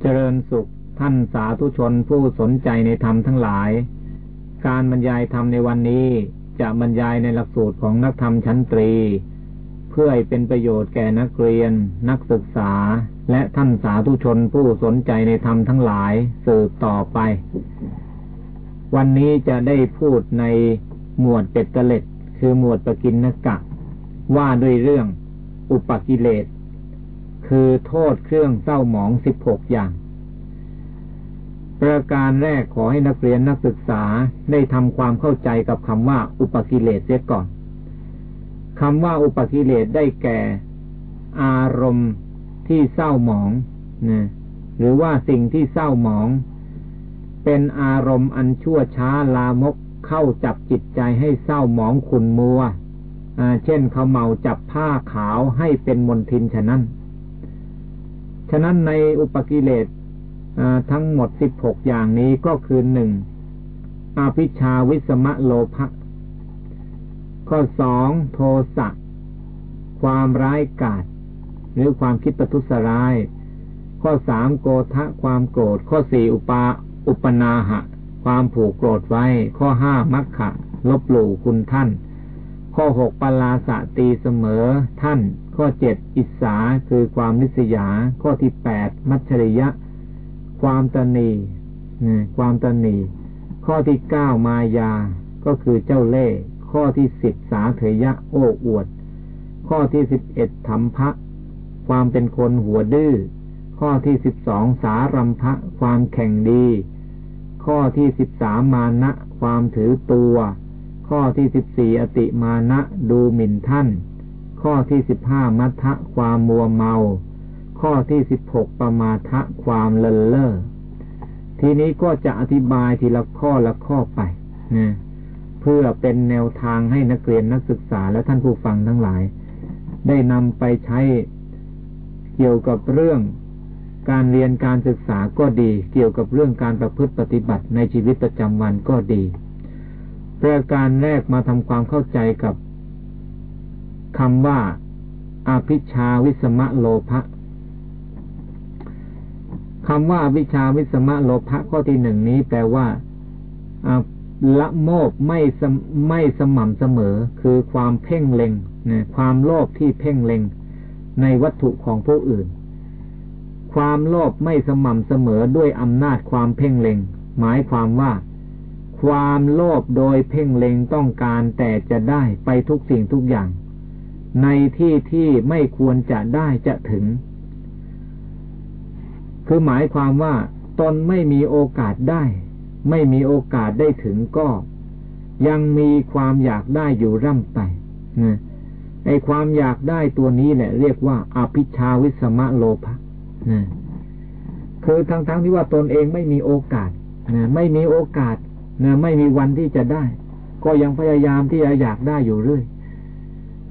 เจริญสุขท่านสาธุชนผู้สนใจในธรรมทั้งหลาย การบรรยายธรรมในวันนี้จะบรรยายในหลักสูตรของนักธรรมชั้นตรี เพื่อให้เป็นประโยชน์แก่นักเรียน นักศึกษา และท่านสาธุชนผู้สนใจในธรรมทั้งหลายสืบต่อไป วันนี้จะได้พูดในหมวดเป็ดกระเล็ดคือหมวดปกินนกะ ว่าด้วยเรื่องอุปกิเลส คือโทษเครื่องเศร้าหมองสิบหกอย่าง ประการแรกขอให้นักเรียนนักศึกษาได้ทำความเข้าใจกับคำว่า อุปกิเลสเสียก่อนคำว่าอุปกิเลสได้แก่ อารมณ์ที่เศร้าหมองนะหรือว่าสิ่งที่เศร้าหมอง เป็นอารมณ์อันชั่วช้าลามกเข้าจับจิตใจให้เศร้าหมองขุนมัวเช่นเขาเมาจับผ้าขาวให้เป็นมนทินฉะนั้น ฉะนั้นในอุปกิเลสทั้งหมดสิบหกอย่างนี้ก็คือหนึ่งอาภิชาวิสมะโลภะข้อสองโทสะความร้ายกาจหรือความคิดประทุษร้าย ข้อสามโกทะความโกรธ ข้อสี่อุปาอุปนาหะ ความผูกโกรธไว้ ข้อห้ามัคคะลบหลู่คุณท่าน ข้อหกปลาสะตีเสมอท่าน ข้อเจ็ดอิสาคือความนิสยา ข้อที่แปดมัชริยะ ความตนีความตนีข้อที่เก้ามายา ก็คือเจ้าเล่ห์ข้อที่สิบสาเถยะโอ้อวด ข้อที่สิบเอ็ดธรรมภะความเป็นคนหัวดื้อ ข้อที่สิบสองสารัมภะความแข่งดี ข้อที่สิบสามมานะ ความถือตัว ข้อที่สิบสี่อติมานะดูหมิ่นท่าน ข้อที่สิบห้ามัทะความมัวเมา ข้อที่สิบหกปมาทะความเลินเล่อทีนี้ก็จะอธิบายทีละข้อละข้อไปนะเพื่อเป็นแนวทางให้นักเรียนนักศึกษาและท่านผู้ฟังทั้งหลาย ได้นำไปใช้เกี่ยวกับเรื่องการเรียนการศึกษาก็ดี เกี่ยวกับเรื่องการประพฤติปฏิบัติในชีวิตประจำวันก็ดีประการแรกมาทำความเข้าใจกับ คำว่าอาภิชาวิสมะโลภะคำว่าวิชาวิสมะโลภะข้อที่หนึ่งนี้แปลว่าละโมบไม่ไม่สม่ำเสมอ คือความเพ่งเล็งนะความโลภที่เพ่งเล็ง ในวัตถุของผู้อื่น ความโลภไม่สม่ำเสมอด้วยอำนาจความเพ่งเล็ง หมายความว่า ความโลภโดยเพ่งเล็งต้องการแต่จะได้ไปทุกสิ่งทุกอย่าง ในที่ที่ไม่ควรจะได้จะถึง คือหมายความว่า ตนไม่มีโอกาสได้ ไม่มีโอกาสได้ถึงก็ ยังมีความอยากได้อยู่ร่ำไปนะไอความอยากได้ตัวนี้แหละ เรียกว่าอภิชาวิสมะโลภะนะคือทั้งๆทที่ว่าตนเองไม่มีโอกาสนะไม่มีโอกาสนะไม่มีวันที่จะได้ ก็ยังพยายามที่จะอยากได้อยู่เรื่อย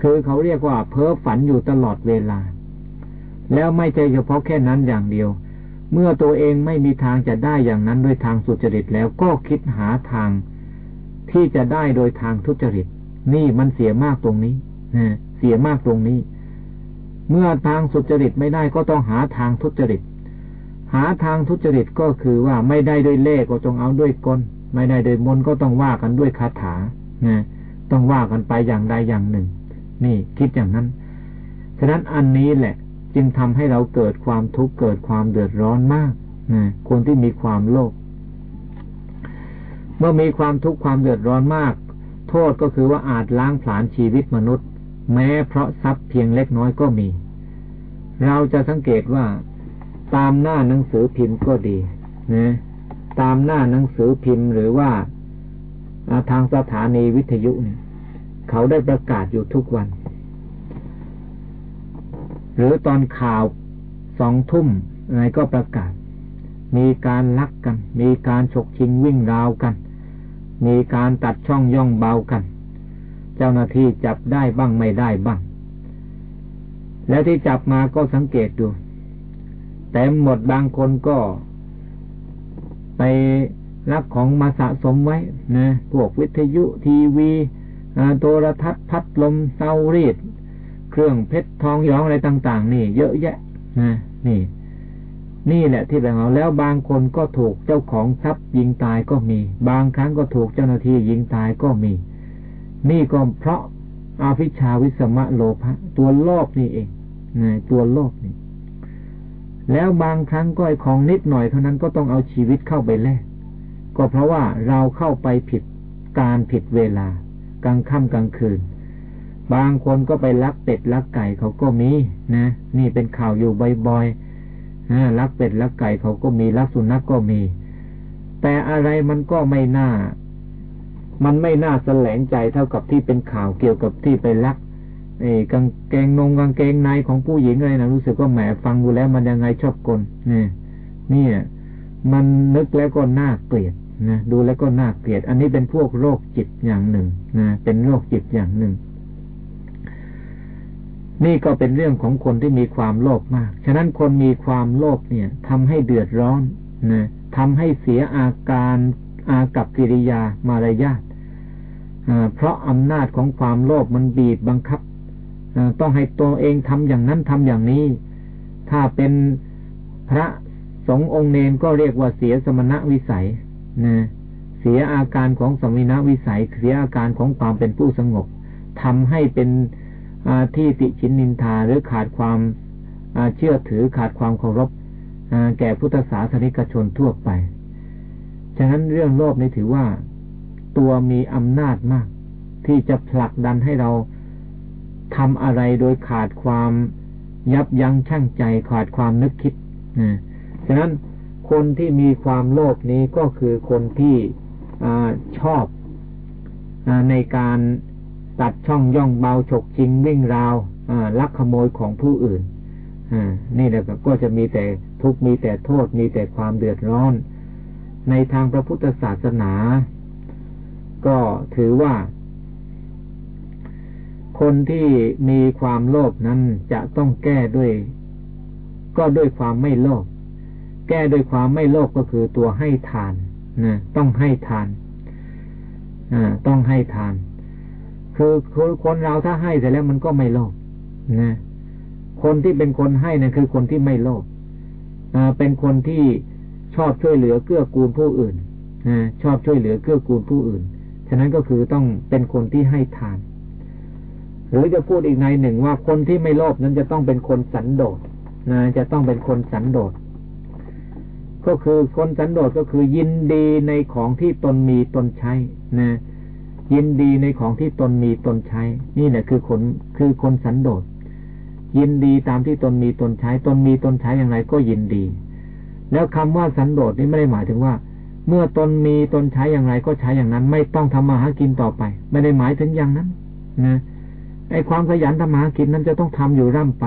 คือเขาเรียกว่า เพ้อฝันอยู่ตลอดเวลา แล้วไม่ใช่เฉพาะแค่นั้นอย่างเดียว เมื่อตัวเองไม่มีทางจะได้อย่างนั้นโดยทางสุจริตแล้วก็คิดหาทางที่จะได้โดยทางทุจริต นี่มันเสียมากตรงนี้นะเสียมากตรงนี้ เมื่อทางสุจริตไม่ได้ก็ต้องหาทางทุจริต หาทางทุจริตก็คือว่าไม่ได้ด้วยเล่ก็ต้องเอาด้วยกลไม่ได้โดยมนก็ต้องว่ากันด้วยคาถานะต้องว่ากันไปอย่างใดอย่างหนึ่ง นี่คิดอย่างนั้น ฉะนั้นอันนี้แหละ จึงทำให้เราเกิดความทุกข์เกิดความเดือดร้อนมากนะคนที่มีความโลภเมื่อมีความทุกข์ความเดือดร้อนมาก โทษก็คือว่าอาจล้างผลาญชีวิตมนุษย์ แม้เพราะทรัพย์เพียงเล็กน้อยก็มี เราจะสังเกตว่าตามหน้าหนังสือพิมพ์ก็ดีนะตามหน้าหนังสือพิมพ์หรือว่าทางสถานีวิทยุเนี่ย เขาได้ประกาศอยู่ทุกวัน หรือตอนข่าวสองทุ่มอะไรก็ประกาศ มีการลักกัน มีการฉกชิงวิ่งราวกัน มีการตัดช่องย่องเบากัน เจ้าหน้าที่จับได้บ้างไม่ได้บ้าง แล้วที่จับมาก็สังเกตดูแต่หมดบางคนก็ ไปรับของมาสะสมไว้นะพวกวิทยุทีวี โทรทัศน์พัดลมเตารีด เครื่องเพชรทองย้องอะไรต่าง ๆ นี่ เยอะแยะนะนี่ นี่แหละที่แบ่งเอาแล้วบางคนก็ถูกเจ้าของทรัพย์ยิงตายก็มี บางครั้งก็ถูกเจ้าหน้าที่ยิงตายก็มี นี่ก็เพราะอาภิชาวิสมะโลภะตัวโลภนี่เองนะตัวโลภนี่ แล้วบางครั้งก็ไอของนิดหน่อยเท่านั้นก็ต้องเอาชีวิตเข้าไปแลกก็เพราะว่าเราเข้าไปผิดการผิดเวลา กลางค่ำกลางคืน บางคนก็ไปลักเป็ดลักไก่เขาก็มีนะ นี่เป็นข่าวอยู่บ่อยๆนะลักเป็ดลักไก่เขาก็มีลักสุนัขกก็มี แต่อะไรมันก็ไม่น่า มันไม่น่าแสลงใจเท่ากับที่เป็นข่าวเกี่ยวกับที่ไปลักไอ้กางเกงนงกางเกงในของผู้หญิงอะไรนะรู้สึกว่าแหมฟังดูแล้วมันยังไงชอบกลเนี่ยนี่มันนึกแล้วก็น่าเกลียด นะดูแล้วก็น่าเกลียด อันนี้เป็นพวกโรคจิตอย่างหนึ่งนะเป็นโรคจิตอย่างหนึ่ง นี่ก็เป็นเรื่องของคนที่มีความโลภมาก ฉะนั้นคนมีความโลภเนี่ยทำให้เดือดร้อนนะทำให้เสียอาการอากับกิริยามารยาทเพราะอำนาจของความโลภมันบีบบังคับต้องให้ตัวเองทำอย่างนั้นทำอย่างนี้ ถ้าเป็นพระสงฆ์องค์เนนก็เรียกว่าเสียสมณะวิสัย นะเสียอาการของสมินาวิสัยเสียอาการของความเป็นผู้สงบทำให้เป็นที่ติชินนินทาหรือขาดความเชื่อถือขาดความเคารพแก่พุทธศาสนิกชนทั่วไป ฉะนั้นเรื่องโลภนี่ถือว่า ตัวมีอำนาจมาก ที่จะผลักดันให้เราทำอะไรโดยขาดความยับยั้งชั่งใจ ขาดความนึกคิดนะฉะนั้น คนที่มีความโลภนี้ก็คือคนที่อชอบอในการตัดช่องย่องเบาฉกชิงวิ่งราวลักขโมยของผู้อื่นนี่แหละก็จะมีแต่ทุกมีแต่โทษมีแต่ความเดือดร้อน ในทางพระพุทธศาสนา ก็ถือว่า คนที่มีความโลภนั้นจะต้องแก้ด้วย ก็ด้วยความไม่โลภ แก้ด้วยความไม่โลภกก็คือตัวให้ทานนะต้องให้ทานอต้องให้ทาน คือคือคนเราถ้าให้เสร็จแล้วมันก็ไม่โลภนะคนที่เป็นคนให้นะคือคนที่ไม่โลภเป็นคนที่ชอบช่วยเหลือเกื้อกูลผู้อื่นนะชอบช่วยเหลือเกื้อกูลผู้อื่น ฉะนั้นก็คือต้องเป็นคนที่ให้ทาน หรือจะพูดอีกในหนึ่งว่าคนที่ไม่โลภนั้นจะต้องเป็นคนสันโดษนะจะต้องเป็นคนสันโดษ ก็คือคนสันโดษก็คือยินดีในของที่ตนมีตนใช้นะยินดีในของที่ตนมีตนใช้ นี่แหละคือคนคือคนสันโดษ ยินดีตามที่ตนมีตนใช้ ตนมีตนใช้อย่างไรก็ยินดี แล้วคำว่าสันโดษนี่ไม่ได้หมายถึงว่า เมื่อตนมีตนใช้อย่างไรก็ใช้อย่างนั้น ไม่ต้องทำมาหากินต่อไป ไม่ได้หมายถึงอย่างนั้น นะไอ้ความขยันทำมาหากินนั้นจะต้องทำอยู่ร่ำไป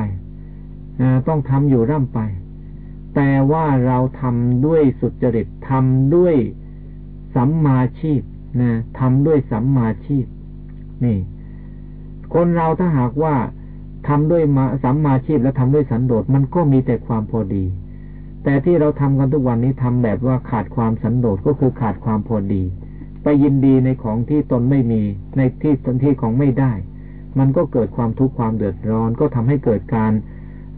ต้องทำอยู่ร่ำไป แต่ว่าเราทำด้วยสุจริตทำด้วยสัมมาชีพนะทำด้วยสัมมาชีพ นี่ คนเราถ้าหากว่าทำด้วยมาสัมมาชีพและทำด้วยสันโดษมันก็มีแต่ความพอดี แต่ที่เราทำกันทุกวันนี้ทำแบบว่าขาดความสันโดษก็คือขาดความพอดี ไปยินดีในของที่ตนไม่มี ในที่ตนที่ของไม่ได้ มันก็เกิดความทุกข์ความเดือดร้อน ก็ทำให้เกิดการ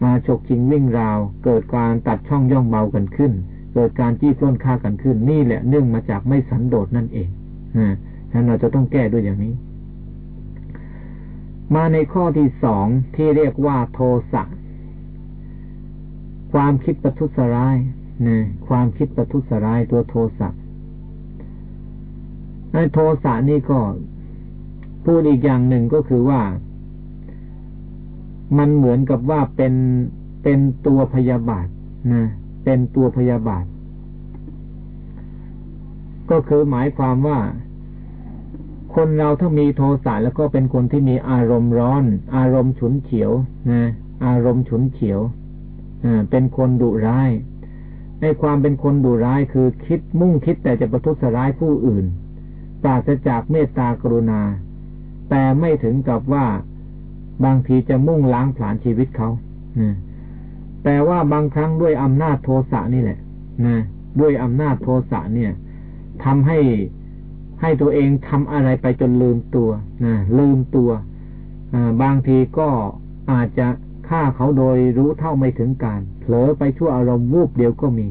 มาฉกชิงวิ่งราว เกิดการตัดช่องย่องเบากันขึ้น เกิดการจี้ปล้นฆ่ากันขึ้น นี่แหละเนื่องมาจากไม่สันโดษนั่นเองนะฉะนั้นเราจะต้องแก้ด้วยอย่างนี้ มาในข้อที่สองที่เรียกว่าโทสะความคิดประทุษร้ายนะความคิดประทุษร้ายตัวโทสะในโทสะนี่ก็พูดอีกอย่างหนึ่งก็คือว่า มันเหมือนกับว่าเป็นเป็นตัวพยาบาทนะเป็นตัวพยาบาท ก็คือหมายความว่า คนเราถ้ามีโทสะแล้วก็เป็นคนที่มีอารมณ์ร้อน อารมณ์ฉุนเฉียวนะอารมณ์ฉุนเฉียวอเป็นคนดุร้าย ในความเป็นคนดุร้ายคือคิดมุ่งคิดแต่จะประทุษร้ายผู้อื่นปราศจากเมตตากรุณา แต่ไม่ถึงกับว่า บางทีจะมุ่งล้างผลาญชีวิตเขาแต่ว่าบางครั้งด้วยอำนาจโทสะนี่แหละนะด้วยอำนาจโทสะเนี่ยทำให้ให้ตัวเองทำอะไรไปจนลืมตัวนะลืมตัวบางทีก็อาจจะฆ่าเขาโดยรู้เท่าไม่ถึงการเผลอไปชั่วอารมณ์วูบเดียวก็มี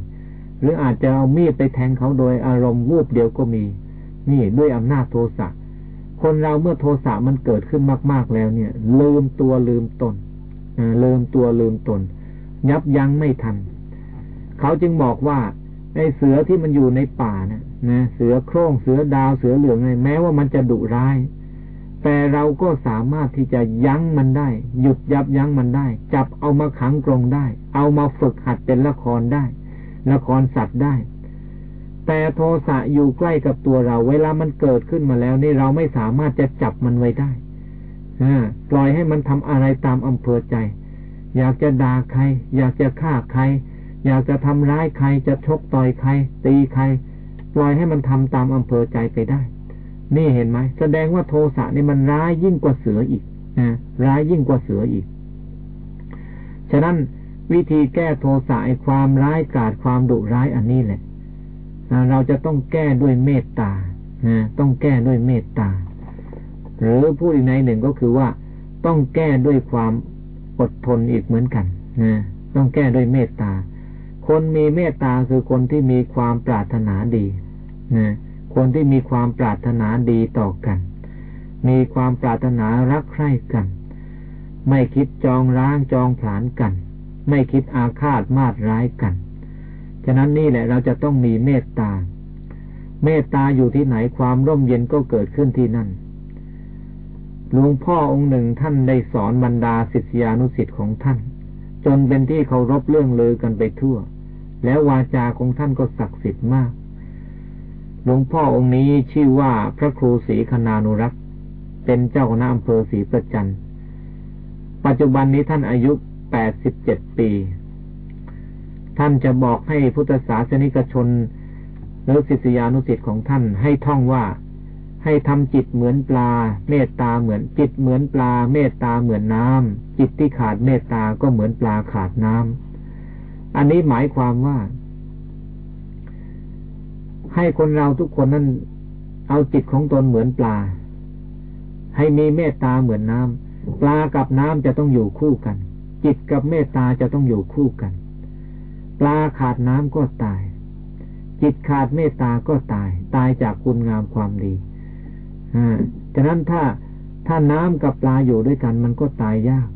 หรืออาจจะเอามีดไปแทงเขาโดยอารมณ์วูบเดียวก็มี นี่ด้วยอำนาจโทสะ คนเราเมื่อโทสะมันเกิดขึ้นมาก ๆแล้วเนี่ย ลืมตัวลืมตนลืมตัวลืมตน ยับยั้งไม่ทัน เขาจึงบอกว่าไอ้เสือที่มันอยู่ในป่านะนะเสือโคร่งเสือดาวเสือเหลืองไงแม้ว่ามันจะดุร้าย แต่เราก็สามารถที่จะยั้งมันได้ หยุดยับยั้งมันได้ จับเอามาขังกรงได้ เอามาฝึกหัดเป็นละครได้ ละครสัตว์ได้ แต่โทสะอยู่ใกล้กับตัวเรา เวลามันเกิดขึ้นมาแล้ว นี่เราไม่สามารถจะจับมันไว้ได้ปล่อยให้มันทำอะไรตามอำเภอใจ อยากจะด่าใคร อยากจะฆ่าใคร อยากจะทำร้ายใคร จะชกต่อยใคร ตีใคร ปล่อยให้มันทำตามอำเภอใจไปได้ นี่เห็นไหม แสดงว่าโทสะนี่มันร้ายยิ่งกว่าเสืออีกนะร้ายยิ่งกว่าเสืออีก ฉะนั้นวิธีแก้โทสะไอความร้ายกาจความดุร้ายอันนี้แหละ เราจะต้องแก้ด้วยเมตตาต้องแก้ด้วยเมตตา หรือพูดอีกในหนึ่งก็คือว่า ต้องแก้ด้วยความอดทนอีกเหมือนกันต้องแก้ด้วยเมตตา คนมีเมตตาคือคนที่มีความปรารถนาดีนะคนที่มีความปรารถนาดีต่อกัน มีความปรารถนารักใคร่กัน ไม่คิดจองร้างจองผลานกัน ไม่คิดอาฆาตมาดร้ายกัน ฉะนั้นนี่แหละเราจะต้องมีเมตตา เมตตาอยู่ที่ไหนความร่มเย็นก็เกิดขึ้นที่นั่นหลวงพ่อองค์หนึ่งท่านได้สอนบรรดาศิษยานุสิ์ของท่าน จนเป็นที่เคารพเรื่องลือกันไปทั่ว แล้ววาจาของท่านก็ศักดิ์สิทธิ์มาก หลวงพ่อองค์นี้ชื่อว่าพระครูศรีคณานุรักษ์ เป็นเจ้าคณะอำเภอศรีประจันปัจจุบันนี้ท่านอายุแปดสิบเจ็ดปี ท่านจะบอกให้พุทธศาสนิกชนหรือศิษยานุสิ์ของท่านให้ท่องว่า ให้ทำจิตเหมือนปลา เมตตาเหมือนจิตเหมือนปลา เมตตาเหมือนน้ำจิตที่ขาดเมตตาก็เหมือนปลาขาดน้ำอันนี้หมายความว่า ให้คนเราทุกคนนั้นเอาจิตของตนเหมือนปลา ให้มีเมตตาเหมือนน้ำปลากับน้ำจะต้องอยู่คู่กัน จิตกับเมตตาจะต้องอยู่คู่กัน ปลาขาดน้ำก็ตาย จิตขาดเมตตาก็ตาย ตายจากคุณงามความดีฉะนั้นถ้าถ้าน้ำกับปลาอยู่ด้วยกันมันก็ตายยาก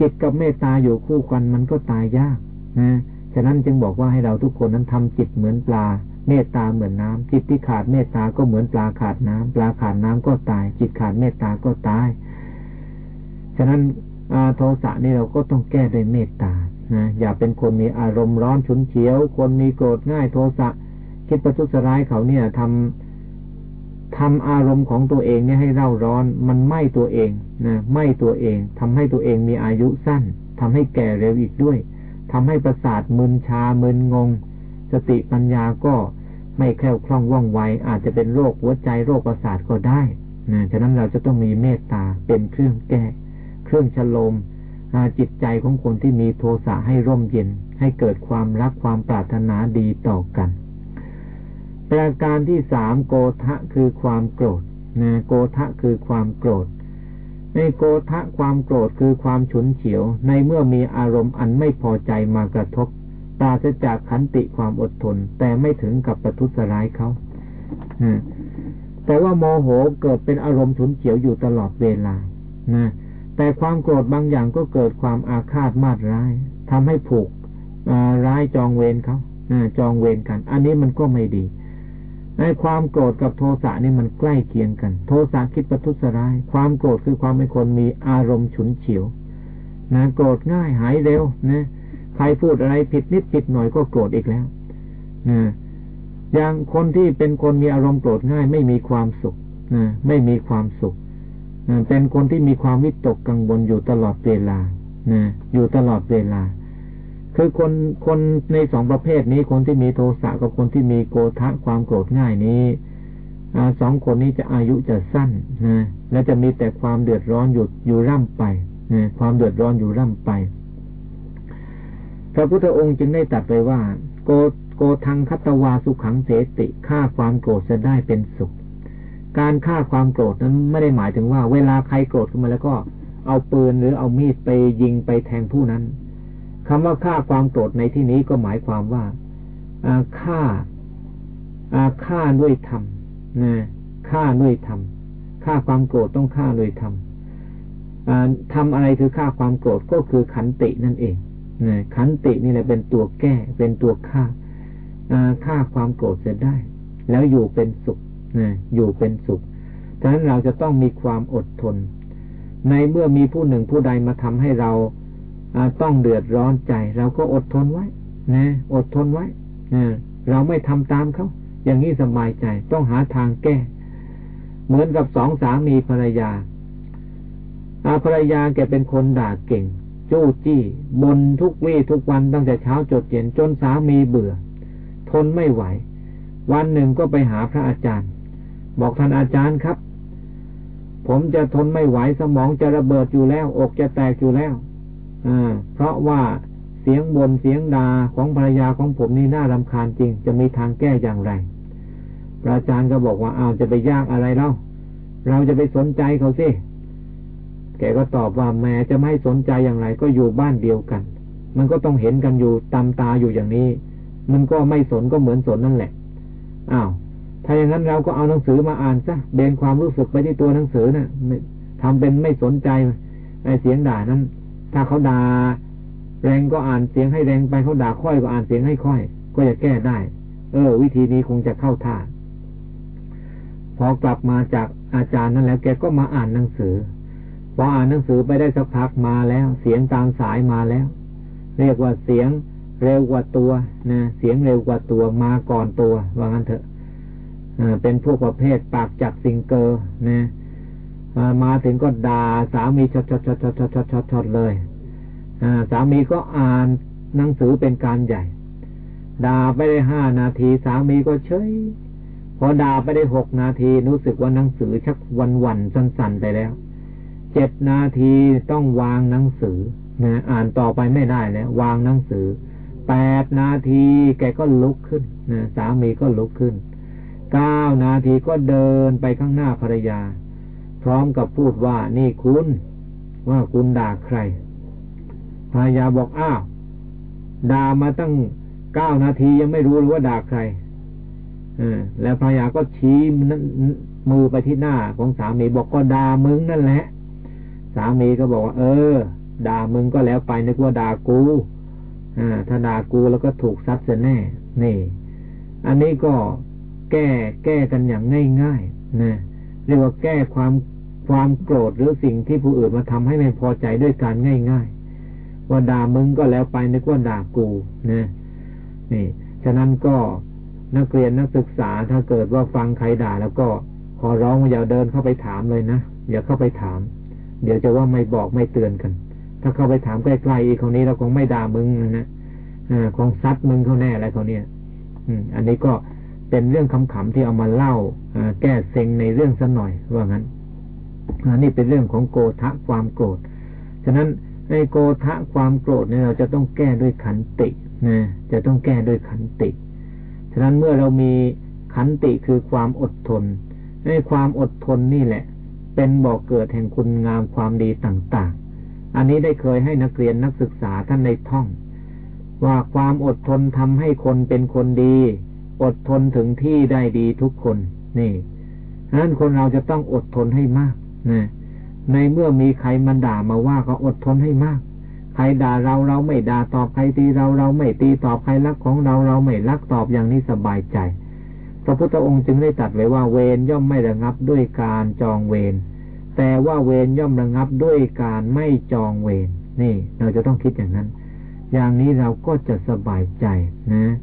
จิตกับเมตตาอยู่คู่กันมันก็ตายยากนะฉะนั้นจึงบอกว่าให้เราทุกคนนั้นทำจิตเหมือนปลา เมตตาเหมือนน้ำจิตที่ขาดเมตตาก็เหมือนปลาขาดน้ำปลาขาดน้ำก็ตาย จิตขาดเมตตาก็ตาย ฉะนั้นโทสะนี่เราก็ต้องแก้ด้วยเมตตา อย่าเป็นคนมีอารมณ์ร้อนฉุนเฉียว คนมีโกรธง่ายโทสะคิดประทุษร้ายเขาเนี่ยทำทำอารมณ์ของตัวเองเนี่ยให้เร่าร้อน มันไหม้ตัวเองนะไหม้ตัวเองทำให้ตัวเองมีอายุสั้นทำให้แก่เร็วอีกด้วยทำให้ประสาทมึนชามึนงง สติปัญญาก็ไม่แคล่วคล่องว่องไว อาจจะเป็นโรคหัวใจโรคประสาทก็ได้นะฉะนั้นเราจะต้องมีเมตตาเป็นเครื่องแก้ เครื่องชโลม จิตใจของคนที่มีโทสะให้ร่มเย็น ให้เกิดความรักความปรารถนาดีต่อกัน ประการที่สามโกทะคือความโกรธนะโกทะคือความโกรธ ในโกทะความโกรธคือความฉุนเฉียว ในเมื่อมีอารมณ์อันไม่พอใจมากระทบปราศจากขันติความอดทน แต่ไม่ถึงกับประทุษร้ายเขาแต่ว่าโมโหเกิดเป็นอารมณ์ฉุนเฉียวอยู่ตลอดเวลานะ แต่ความโกรธบางอย่างก็เกิดความอาฆาตมาดร้ายทำให้ผูกร้ายจองเวรเขาจองเวรกัน อันนี้มันก็ไม่ดีในความโกรธกับโทสะนี่มันใกล้เคียงกัน โทสะคิดประทุษร้าย ความโกรธคือความเป็นคนมีอารมณ์ฉุนเฉียวนะโกรธง่ายหายเร็วนะใครพูดอะไรผิดนิดผิดหน่อยก็โกรธอีกแล้วนะอย่างคนที่เป็นคนมีอารมณ์โกรธง่าย ไม่มีความสุขนะไม่มีความสุข เป็นคนที่มีความวิตกกังวลอยู่ตลอดเวลานะอยู่ตลอดเวลา คือคนคนในสองประเภทนี้คนที่มีโทสะกับคนที่มีโกทะความโกรธง่ายนี้อสองคนนี้จะอายุจะสั้นนะและจะมีแต่ความเดือดร้อนอยู่อยู่ร่ำไปนะความเดือดร้อนอยู่ร่ำไป พระพุทธองค์จึงได้ตัดไปว่า โกโกทังคัตวาสุขังเสติฆ่าความโกรธจะได้เป็นสุข การฆ่าความโกรธนั้นไม่ได้หมายถึงว่า เวลาใครโกรธขึ้นมาแล้วก็ เอาปืนหรือเอามีดไปยิงไปแทงผู้นั้นคำว่าฆ่าความโกรธในที่นี้ก็หมายความว่าฆ่าฆ่าด้วยธรรมนะฆ่าด้วยธรรมฆ่าความโกรธต้องฆ่าด้วยธรรมทำอะไรคือฆ่าความโกรธก็คือขันตินั่นเองนะขันตินี่แหละเป็นตัวแก้ เป็นตัวฆ่าฆ่าความโกรธเสียได้ แล้วอยู่เป็นสุข อยู่เป็นสุข ฉะนั้นเราจะต้องมีความอดทน ในเมื่อมีผู้หนึ่งผู้ใดมาทำให้เราต้องเดือดร้อนใจ เราก็อดทนไว้ นะ อดทนไว้เราไม่ทำตามเขาอย่างนี้สบายใจ ต้องหาทางแก้ เหมือนกับสองสามีภรรยาอาภรรยาแกเป็นคนด่าเก่ง จู้จี้บนทุกวี่ทุกวันตั้งแต่เช้าจดเย็นจนสามีเบื่อ ทนไม่ไหว วันหนึ่งก็ไปหาพระอาจารย์ บอกท่านอาจารย์ครับ ผมจะทนไม่ไหวสมองจะระเบิดอยู่แล้ว อกจะแตกอยู่แล้วเพราะว่าเสียงบนเสียงดาของภรรยาของผมนี่น่ารำคาญจริง จะมีทางแก้อย่างไรพระอาจารย์ก็บอกว่าอ้าวจะไปยากอะไรเล่าเราจะไปสนใจเขาสิแกก็ตอบว่าแม้จะไม่สนใจอย่างไร ก็อยู่บ้านเดียวกัน มันก็ต้องเห็นกันอยู่ตามตาอยู่อย่างนี้ มันก็ไม่สนก็เหมือนสนนั่นแหละ อ้าว ถ้าอย่างนั้นเราก็เอาหนังสือมาอ่านซะเบนความรู้สึกไปที่ตัวหนังสือนะ่ะทำเป็นไม่สนใจไอ้เสียงด่านั้น ถ้าเขาด่าแรงก็อ่านเสียงให้แรงไปเขาด่าค่อยก็อ่านเสียงให้ค่อย ก็จะแก้ได้ เออ วิธีนี้คงจะเข้าท่าพอกลับมาจากอาจารย์นั่นแล้ว แกก็มาอ่านหนังสือพออ่านหนังสือไปได้สักพักมาแล้ว เสียงตามสายมาแล้ว เรียกว่าเสียงเร็วกว่าตัวนะเสียงเร็วกว่าตัวมาก่อนตัวว่างั้นเถอะ เป็นพวกประเภทปากจักสิงเกอร์นะมาถึงก็ด่าสามีชดชดชดชดชดชดชดชดเลยสามีก็อ่านหนังสือเป็นการใหญ่ ด่าไปได้ห้านาที สามีก็เฉยพอด่าไปได้หกนาทีรู้สึกว่าหนังสือชักวันวันสั้นๆไปแล้วเจ็ดนาทีต้องวางหนังสือนะอ่านต่อไปไม่ได้แล้ววางหนังสือแปดนาทีแกก็ลุกขึ้นนะสามีก็ลุกขึ้น เก้านาทีก็เดินไปข้างหน้าภรรยา พร้อมกับพูดว่านี่คุณ ว่าคุณด่าใคร ภรรยาบอกอ้าวด่ามาตั้งเก้านาทียังไม่รู้ว่าด่าใครอแล้วภรรยาก็ชี้มือไปที่หน้าของสามีบอกก็ด่ามึงนั่นแหละ สามีก็บอกว่า เออ ด่ามึงก็แล้วไปนึกว่าด่ากูอ่าถ้าด่ากูแล้วก็ถูกซัดเสียแน่ นี่ อันนี้ก็ แก้แก้กันอย่างง่ายๆนะเรียกว่าแก้ความความโกรธหรือสิ่งที่ผู้อื่นมาทำให้ไม่พอใจด้วยการง่าย ๆ ว่าด่ามึงก็แล้วไปนึกว่าด่ากูนะนี่ ฉะนั้นก็นักเรียนนักศึกษาถ้าเกิดว่าฟังใครด่า แล้วก็ขอร้องอย่าเดินเข้าไปถามเลยนะอย่าเข้าไปถาม เดี๋ยวจะว่าไม่บอกไม่เตือนกัน ถ้าเข้าไปถามใกล้ๆอีกคนนี้เราคงไม่ด่ามึงนะอ่าคงซัดมึงเขาแน่อะไรเขาเนี่ย อืม อันนี้ก็ เป็นเรื่องขำๆที่เอามาเล่าแก้เซ็งในเรื่องสักหน่อยว่างั้นนี่เป็นเรื่องของโกทะความโกรธ ฉะนั้นในโกทะความโกรธเนี่ยเราจะต้องแก้ด้วยขันตินะจะต้องแก้ด้วยขันติ ฉะนั้นเมื่อเรามีขันติคือความอดทน ในความอดทนนี่แหละ เป็นบ่อกเกิดแห่งคุณงามความดีต่างๆ อันนี้ได้เคยให้นักเรียนนักศึกษาท่านในท่อง ว่าความอดทนทำให้คนเป็นคนดี อดทนถึงที่ได้ดีทุกคน นี่ฉะนั้นคนเราจะต้องอดทนให้มากนะในเมื่อมีใครมันด่ามาว่าก็อดทนให้มาก ใครด่าเราเราไม่ด่าตอบใครตีเราเราไม่ตีตอบใครรักของเราเราไม่รักตอบอย่างนี้สบายใจ พระพุทธองค์จึงได้ตัดไว้ว่าเวรย่อมไม่ระงับด้วยการจองเวรแต่ว่าเวรย่อมระงับด้วยการไม่จองเวรนี่ เราจะต้องคิดอย่างนั้น อย่างนี้เราก็จะสบายใจนะ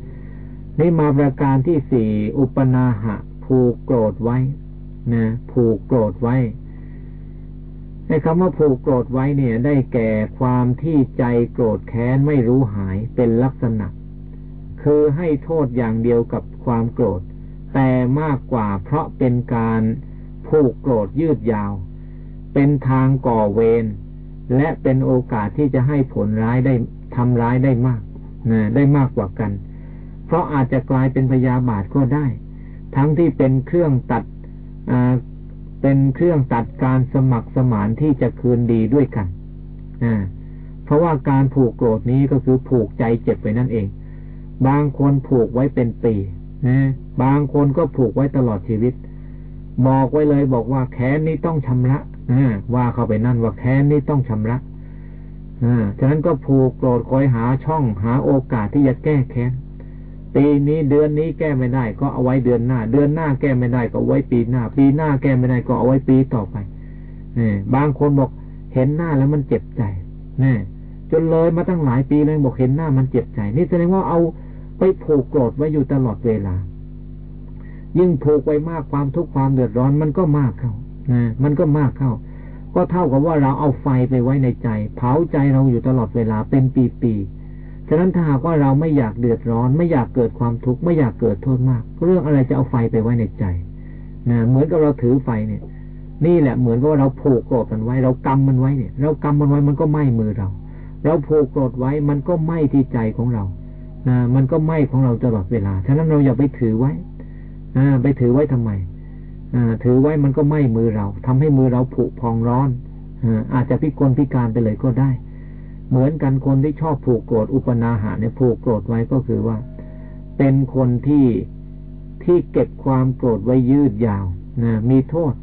นี่มาประการที่สี่อุปนาหะ ผูกโกรธไว้นะผูกโกรธไว้ในคำว่าผูกโกรธไว้เนี่ย ได้แก่ความที่ใจโกรธแค้นไม่รู้หายเป็นลักษณะ คือให้โทษอย่างเดียวกับความโกรธ แต่มากกว่าเพราะเป็นการผูกโกรธยืดยาว เป็นทางก่อเวรและเป็นโอกาสที่จะให้ผลร้ายได้ทำร้ายได้มากนะได้มากกว่ากัน เพราะอาจจะกลายเป็นพยาบาทก็ได้ ทั้งที่เป็นเครื่องตัดเป็นเครื่องตัดการสมัครสมานที่จะคืนดีด้วยกันเพราะว่าการผูกโกรธนี้ก็คือผูกใจเจ็บไว้นั่นเอง บางคนผูกไว้เป็นปีนะบางคนก็ผูกไว้ตลอดชีวิต บอกไว้เลยบอกว่าแค้นนี้ต้องชำระว่าเข้าไปนั่นว่าแค้นนี้ต้องชำระฉะนั้นก็ผูกโกรธคอยหาช่องหาโอกาสที่จะแก้แค้น ปีนี้เดือนนี้แก้ไม่ได้ ก็เอาไว้เดือนหน้า เดือนหน้าแก้ไม่ได้ ก็ไว้ปีหน้า ปีหน้าแก้ไม่ได้ก็เอาไว้ปีต่อไปนี่บางคนบอกเห็นหน้าแล้วมันเจ็บใจนี่จนเลยมาตั้งหลายปีเลยบอกเห็นหน้ามันเจ็บใจ นี่แสดงว่าเอาไปผูกโกรธไว้อยู่ตลอดเวลา ยิ่งผูกไว้มากความทุกข์ความเดือดร้อนมันก็มากเข้านะมันก็มากเข้า ก็เท่ากับว่าเราเอาไฟไปไว้ในใจ เผาใจเราอยู่ตลอดเวลาเป็นปีๆ ฉะนั้นถ้าหากว่าเราไม่อยากเดือดร้อน ไม่อยากเกิดความทุกข์ไม่อยากเกิดโทษมาก เรื่องอะไรจะเอาไฟไปไว้ในใจนะเหมือนกับเราถือไฟเนี่ย นี่แหละเหมือนกับว่าเราผูกโกรธมันไว้ เรากำมันไว้เนี่ย เรากำมันไว้มันก็ไหม้มือเรา เราผูกโกรธไว้มันก็ไหม้ที่ใจของเรานะมันก็ไหม้ของเราตลอดเวลา ฉะนั้นเราอย่าไปถือไว้อไปถือไว้ทำไมถือไว้มันก็ไหม้มือเราทำให้มือเราผุพองร้อนอาจจะพิกลพิการไปเลยก็ได้ เหมือนกันคนที่ชอบผูกโกรธอุปนาหาเนี่ยผูกโกรธไว้ก็คือว่า เป็นคนที่ที่เก็บความโกรธไว้ยืดยาวนะมีโทษ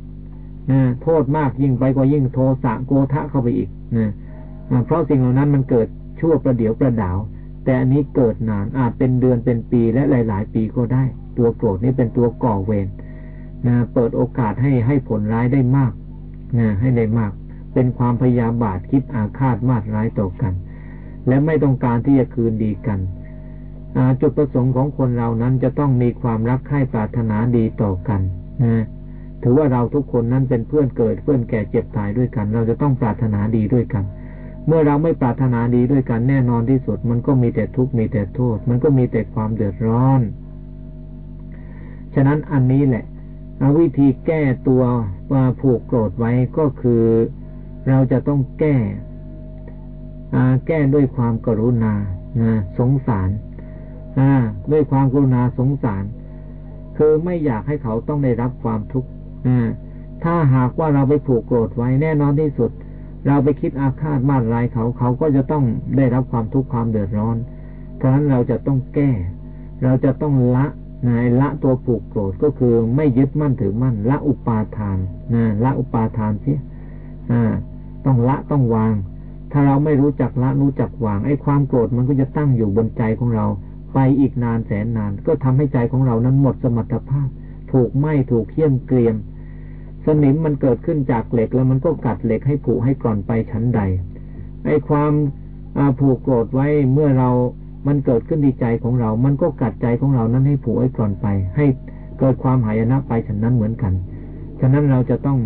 นะโทษมากยิ่งไปก็ยิ่งโทสะโกทะเข้าไปอีกนะเพราะสิ่งเหล่านั้นมันเกิดชั่วประเดี๋ยวประดาว แต่อันนี้เกิดนานอาจเป็นเดือนเป็นปีและหลาย ๆ ปีก็ได้ ตัวโกรธนี้เป็นตัวก่อเวรนะเปิดโอกาสให้ให้ผลร้ายได้มากนะให้ได้มาก เป็นความพยาบาทคิดอาฆาตมาดร้ายต่อกัน และไม่ต้องการที่จะคืนดีกันจุดประสงค์ของคนเรานั้นจะต้องมีความรักใคร่ปรารถนาดีต่อกันนะถือว่าเราทุกคนนั้นเป็นเพื่อนเกิดเพื่อนแก่เจ็บตายด้วยกัน เราจะต้องปรารถนาดีด้วยกัน เมื่อเราไม่ปรารถนาดีด้วยกันแน่นอนที่สุด มันก็มีแต่ทุกข์มีแต่โทษ มันก็มีแต่ความเดือดร้อน ฉะนั้นอันนี้แหละวิธีแก้ตัวว่าผูกโกรธไว้ก็คือ เราจะต้องแก้แก้ด้วยความกรุณาสงสารด้วยความกรุณาสงสาร คือไม่อยากให้เขาต้องได้รับความทุกข์ถ้าหากว่าเราไปผูกโกรธไว้แน่นอนที่สุด เราไปคิดอาฆาตมาดรายเขาเขาก็จะต้องได้รับความทุกข์ความเดือดร้อนเพราะนั้นเราจะต้องแก้ เราจะต้องละนะละตัวผูกโกรธก็คือไม่ยึดมั่นถือมั่นละอุปาทานนะละอุปาทานเสีย ต้องละต้องวาง ถ้าเราไม่รู้จักละรู้จักวางไอ้ความโกรธมันก็จะตั้งอยู่บนใจของเรา ไปอีกนานแสนนาน ก็ทำให้ใจของเรานั้นหมดสมรรถภาพ ถูกไหมถูกเคี่ยมเกลียม สนิมมันเกิดขึ้นจากเหล็กแล้วมันก็กัดเหล็กให้ผุให้กร่อนไปชั้นใดไอ้ความผูกโกรธไว้เมื่อเรามันเกิดขึ้นดีใจของเรา มันก็กัดใจของเรานั้นให้ผูกไว้กร่อนไป ให้เกิดความหายนะไปฉันนั้นเหมือนกัน ฉะนั้นเราจะต้อง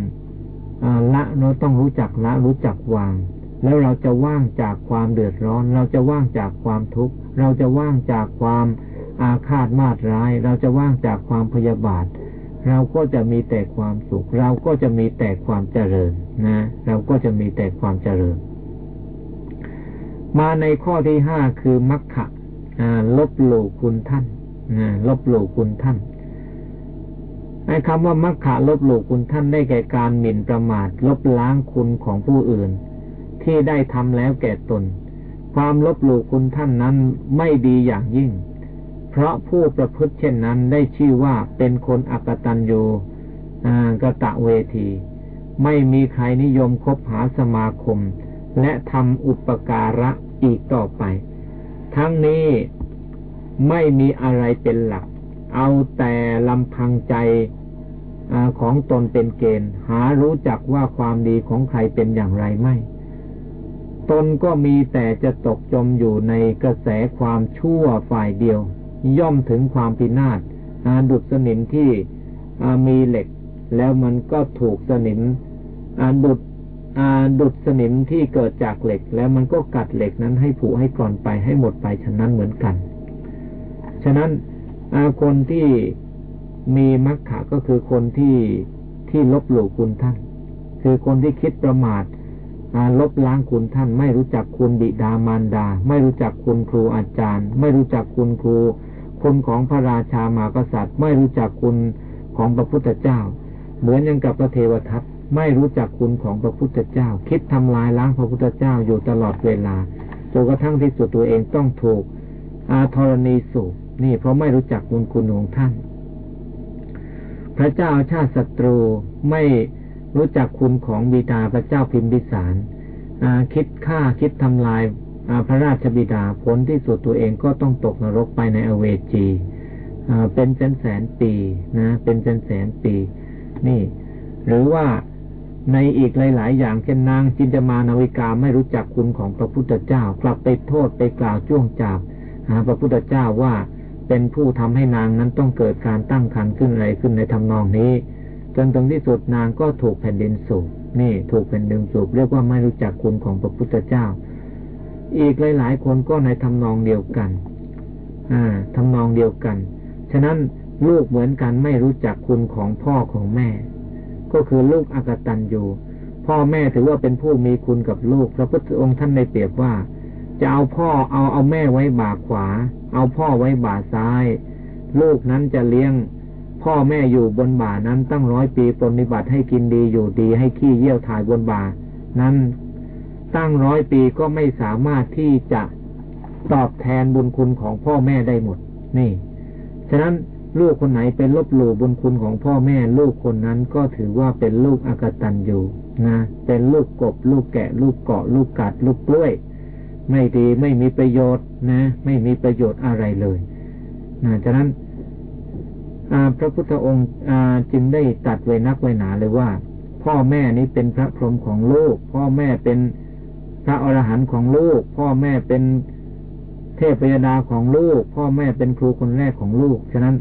ละเราต้องรู้จักละรู้จักวาง แล้วเราจะว่างจากความเดือดร้อน เราจะว่างจากความทุกข์เราจะว่างจากความอาฆาตมาดร้าย เราจะว่างจากความพยาบาท เราก็จะมีแต่ความสุข เราก็จะมีแต่ความเจริญนะ เราก็จะมีแต่ความเจริญ มาในข้อที่ห้าคือมัคคะลบหลู่คุณท่านลบหลู่คุณท่าน ไอ้คำว่ามัคคะลบหลู่คุณท่านได้แก่การหมิ่นประมาท ลบล้างคุณของผู้อื่น ที่ได้ทำแล้วแก่ตน ความลบหลู่คุณท่านนั้นไม่ดีอย่างยิ่ง เพราะผู้ประพฤติเช่นนั้นได้ชื่อว่าเป็นคนอักตันยูกะตะเวที ไม่มีใครนิยมคบหาสมาคม และทำอุปการะอีกต่อไป ทั้งนี้ไม่มีอะไรเป็นหลัก เอาแต่ลำพังใจอของตนเป็นเกณฑ์ หารู้จักว่าความดีของใครเป็นอย่างไรไม่ ตนก็มีแต่จะตกจมอยู่ในกระแสความชั่วฝ่ายเดียว ย่อมถึงความพินาศดุดสนิมที่มีเหล็ก แล้วมันก็ถูกสนิมดุดดุดสนิมที่เกิดจากเหล็ก แล้วมันก็กัดเหล็กนั้นให้ผุให้ก่อนไปให้หมดไปฉะนั้นเหมือนกัน ฉะนั้น คนที่มีมรรคะก็คือคนที่ที่ลบหลู่คุณท่าน คือคนที่คิดประมาทลบล้างคุณท่าน ไม่รู้จักคุณบิดามารดา ไม่รู้จักคุณครูอาจารย์ ไม่รู้จักคุณครูคนของพระราชามากษัตริย์ ไม่รู้จักคุณของพระพุทธเจ้า เหมือนอย่างกับพระเทวทัตไม่รู้จักคุณของพระพุทธเจ้า คิดทำลายล้างพระพุทธเจ้าอยู่ตลอดเวลาจนกระทั่งที่สุดตัวเองต้องถูกอาธรณีสูบ นี่เพราะไม่รู้จักบุญคุณของท่าน พระเจ้าชาติศัตรูไม่รู้จักคุณของบิดาพระเจ้าพิมพิสารคิดฆ่าคิดทำลายพระราชบิดาผลที่สุดตัวเองก็ต้องตกนรกไปในอเวจีเป็นแสนแสนปีนะ เป็นแสนแสนปี นี่ หรือว่าในอีกหลาย ๆ อย่างเช่นนางจินจมานาวิกาไม่รู้จักคุณของพระพุทธเจ้า กลับไปโทษไปกล่าวจ้วงจับหาพระพุทธเจ้าว่า เป็นผู้ทำให้นางนั้นต้องเกิดการตั้งครรภ์ขึ้นอะไรขึ้นในทำนองนี้ จนตรงที่สุดนางก็ถูกแผ่นดินสูบนี่ถูกแผ่นดินสูบเรียกว่าไม่รู้จักคุณของพระพุทธเจ้า อีกหลาย ๆ คนก็ในทำนองเดียวกันอ่าทำนองเดียวกัน ฉะนั้นลูกเหมือนกันไม่รู้จักคุณของพ่อของแม่ ก็คือลูกอากตันอยู่ พ่อแม่ถือว่าเป็นผู้มีคุณกับลูกพระพุทธองค์ท่านในเปรียบว่า จะเอาพ่อเอาเอาแม่ไว้บ่าขวา เอาพ่อไว้บ่าซ้าย ลูกนั้นจะเลี้ยง พ่อแม่อยู่บนบ่านั้นตั้งร้อยปีปฏิบัติให้กินดีอยู่ดีให้ขี้เยี่ยวถ่ายบนบ่า นั้นตั้งร้อยปีก็ไม่สามารถที่จะตอบแทนบุญคุณของพ่อแม่ได้หมด นี่ ฉะนั้นลูกคนไหนเป็นลบหลู่บุญคุณของพ่อแม่ ลูกคนนั้นก็ถือว่าเป็นลูกอากตันอยู่นะเป็นลูกกบ ลูกแกะ ลูกเกาะ ลูกกัด ลูกกล้วย ไม่ดีไม่มีประโยชน์นะ ไม่มีประโยชน์อะไรเลยนะฉะนั้นพระพุทธองค์จึงได้ตัดไว้นักไว้หนาเลยว่า พ่อแม่นี้เป็นพระพรหมของลูก พ่อแม่เป็นพระอรหันต์ของลูก พ่อแม่เป็นเทพยดาของลูก พ่อแม่เป็นครูคนแรกของลูก ฉะนั้น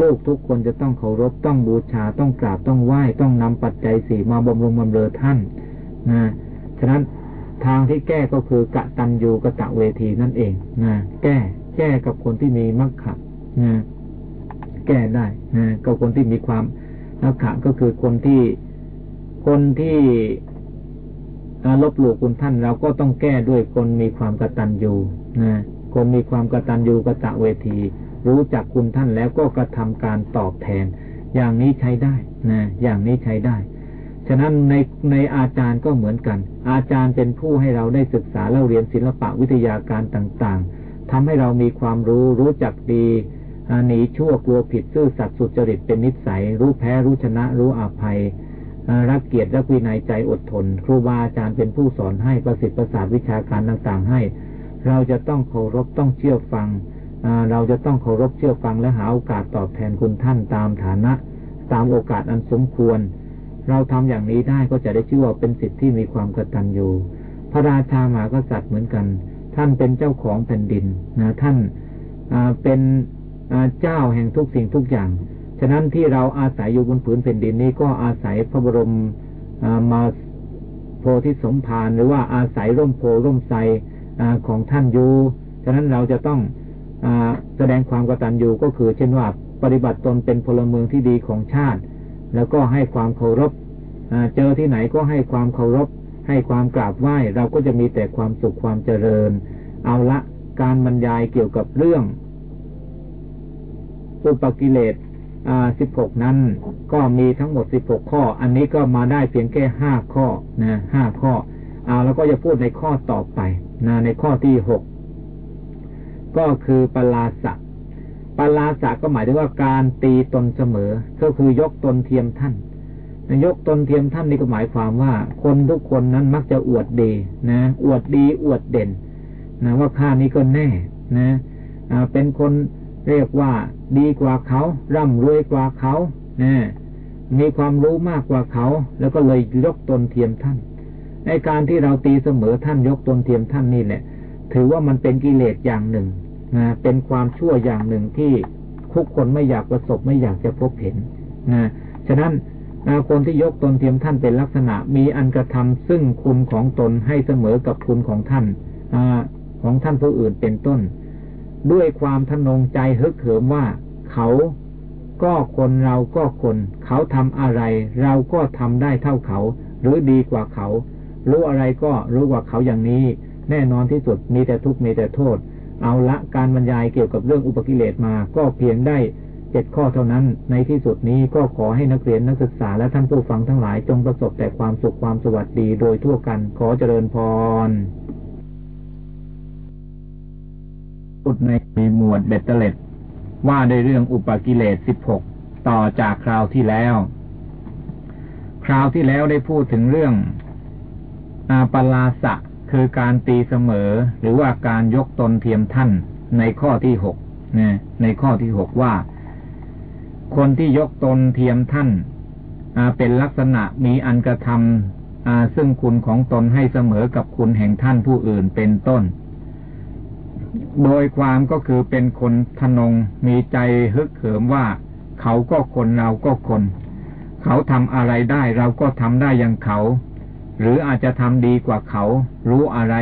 ลูกทุกคนจะต้องเคารพต้องบูชาต้องกราบต้องไหว้ต้องนำปัจจัยสี่มาบำรุงบำเรอท่านนะฉะนั้น ทางที่แก้ก็คือกะตันยูกะตะเวทีนั่นเองนะแก้แก้กับคนที่มีมรรคนะแก้ได้นะกับคนที่มีความนักขะก็คือคนที่คนที่ลบหลู่คุณท่านเราก็ต้องแก้ด้วยคนมีความกตัญญูนะคนมีความกตัญญูกะตะเวที รู้จักคุณท่านแล้วก็กระทำการตอบแทน อย่างนี้ใช้ได้นะอย่างนี้ใช้ได้ ฉะนั้นในในอาจารย์ก็เหมือนกัน อาจารย์เป็นผู้ให้เราได้ศึกษาเล่าเรียนศิลปะวิทยาการต่างๆทำให้เรามีความรู้รู้จักดีหนีชั่วกลัวผิดซื่อสัตย์สุจริตเป็นนิสัย รู้แพ้รู้ชนะ รู้อภัยรักเกียรติรักวินัยใจอดทน ครูบาอาจารย์เป็นผู้สอนให้ประสิทธิ์ประสาทวิชาการต่างๆ ให้ เราจะต้องเคารพต้องเชื่อฟังเราจะต้องเคารพเชื่อฟังและหาโอกาสตอบแทนคุณท่านตามฐานะ ตามโอกาสอันสมควร เราทำอย่างนี้ได้ก็จะได้ชื่อว่าเป็นสิทธิ์ที่มีความกตัญญูพระราชามหากษัตริย์เหมือนกัน ท่านเป็นเจ้าของแผ่นดินนะท่านเป็นเจ้าแห่งทุกสิ่งทุกอย่าง ฉะนั้นที่เราอาศัยอยู่บนผืนแผ่นดินนี้ก็อาศัยพระบรมมาโพธิสมภารหรือว่าอาศัยร่มโพร่มไทรของท่านอยู่ฉะนั้นเราจะต้องอแสดงความกตัญญูก็คือ เช่นว่าปฏิบัติตนเป็นพลเมืองที่ดีของชาติ แล้วก็ให้ความเคารพเจอที่ไหนก็ให้ความเคารพ ให้ความกราบไหว้เราก็จะมีแต่ความสุขความเจริญ เอาละการบรรยายเกี่ยวกับเรื่อง อุปกิเลสสิบหกนั้น ก็มีทั้งหมดสิบหกข้อ อันนี้ก็มาได้เพียงแค่ห้าข้อนะห้าข้อเอาแล้วก็จะพูดในข้อต่อไปนะในข้อที่หกก็คือปลาสะ ปลาสะก็หมายถึงว่าการตีตนเสมอ ก็คือยกตนเทียมท่านยกตนเทียมท่านนี่ก็หมายความว่า คนทุกคนนั้นมักจะอวดดีนะ อวดดีอวดเด่นนะว่าข้านี้ก็แน่นะเป็นคนเรียกว่าดีกว่าเขา ร่ำรวยกว่าเขานะมีความรู้มากกว่าเขา แล้วก็เลยยกตนเทียมท่าน ในการที่เราตีเสมอท่านยกตนเทียมท่านนี่แหละ ถือว่ามันเป็นกิเลสอย่างหนึ่ง นะเป็นความชั่วอย่างหนึ่งที่ทุกคนไม่อยากประสบไม่อยากจะพบเห็นนะฉะนั้นคนที่ยกตนเทียมท่านเป็นลักษณะมีอันกระทำซึ่งคุณของตนให้เสมอกับคุณของท่านอของท่านผู้อื่นเป็นต้น ด้วยความทนงใจฮึกเหิมว่า เขาก็คนเราก็คน เขาทำอะไร เราก็ทำได้เท่าเขา หรือดีกว่าเขา รู้อะไรก็รู้กว่าเขาอย่างนี้ แน่นอนที่สุดมีแต่ทุกข์มีแต่โทษ เอาละการบรรยายเกี่ยวกับเรื่องอุปกิเลสมาก็เพียงได้เจ็ดข้อเท่านั้น ในที่สุดนี้ก็ขอให้นักเรียนนักศึกษาและท่านผู้ฟังทั้งหลายจงประสบแต่ความสุขความสวัสดีโดยทั่วกันขอเจริญพรพูดในหมวดเบตเตเลตว่าในเรื่องอุปกิเลสสิบหกต่อจากคราวที่แล้ว คราวที่แล้วได้พูดถึงเรื่องอาปลาสะ คือการตีเสมอหรือว่าการยกตนเทียมท่านในข้อที่หกนะในข้อที่หกว่า คนที่ยกตนเทียมท่านเป็นลักษณะมีอันกระทำซึ่งคุณของตนให้เสมอกับคุณแห่งท่านผู้อื่นเป็นต้น โดยความก็คือเป็นคนทนงมีใจฮึกเหิมว่า เขาก็คนเราก็คน เขาทำอะไรได้เราก็ทำได้อย่างเขา หรืออาจจะทำดีกว่าเขา รู้อะไร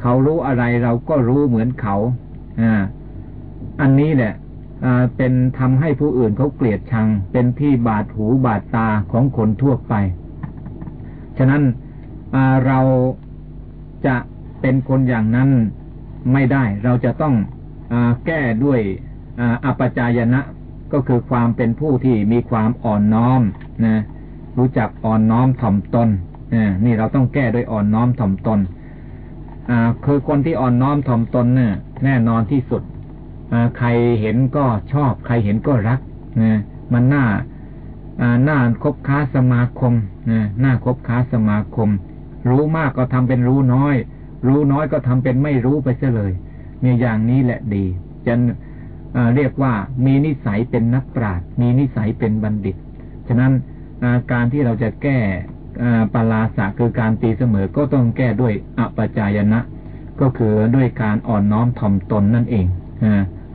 เขารู้อะไรเราก็รู้เหมือนเขาอ่าอันนี้แหละเป็นทำให้ผู้อื่นเขาเกลียดชัง เป็นที่บาดหูบาดตาของคนทั่วไป ฉะนั้นเราจะเป็นคนอย่างนั้นไม่ได้ เราจะต้องอแก้ด้วยอัปจายนะก็คือความเป็นผู้ที่มีความอ่อนน้อมนะรู้จักอ่อนน้อมถ่อมตน นี่เราต้องแก้ด้วยอ่อนน้อมถ่อมตนคือคนที่อ่อนน้อมถ่อมตนเนี่ยแน่นอนที่สุดใครเห็นก็ชอบ ใครเห็นก็รักนะมันน่าหน้าคบค้าสมาคมนะหน้าคบค้าสมาคม รู้มากก็ทำเป็นรู้น้อย รู้น้อยก็ทำเป็นไม่รู้ไปเสียเลยมีอย่างนี้แหละดีจะเรียกว่ามีนิสัยเป็นนักปราชญ์มีนิสัยเป็นบัณฑิต ฉะนั้นการที่เราจะแก้ ปลาสะคือการตีเสมอก็ต้องแก้ด้วยอปจายนะ ก็คือด้วยการอ่อนน้อมถ่อมตนนั่นเอง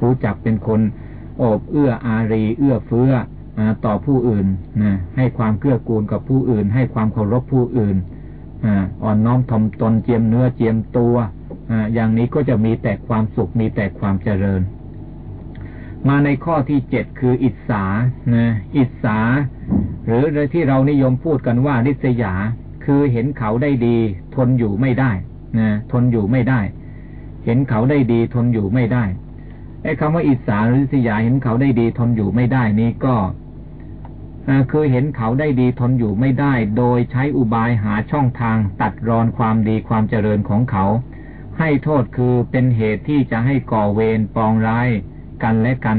รู้จักเป็นคนโอบเอื้ออารี เอื้อเฟื้อต่อผู้อื่นให้ความเกื้อกูลกับผู้อื่น ให้ความเคารพผู้อื่นอ่อนน้อมถ่อมตนเจียมเนื้อเจียมตัวอย่างนี้ก็จะมีแต่ความสุขมีแต่ความเจริญ มาในข้อที่เจ็ดคืออิสานะอิสา หรือที่เรานิยมพูดกันว่านิสยา คือเห็นเขาได้ดี ทนอยู่ไม่ได้นะทนอยู่ไม่ได้ เห็นเขาได้ดีทนอยู่ไม่ได้ไอ้คำว่าอิสาหรือสยาเห็นเขาได้ดีทนอยู่ไม่ได้นี้ก็คือเห็นเขาได้ดีทนอยู่ไม่ได้ โดยใช้อุบายหาช่องทางตัดรอนความดีความเจริญของเขา ให้โทษคือเป็นเหตุที่จะให้ก่อเวรปองร้าย กันและกัน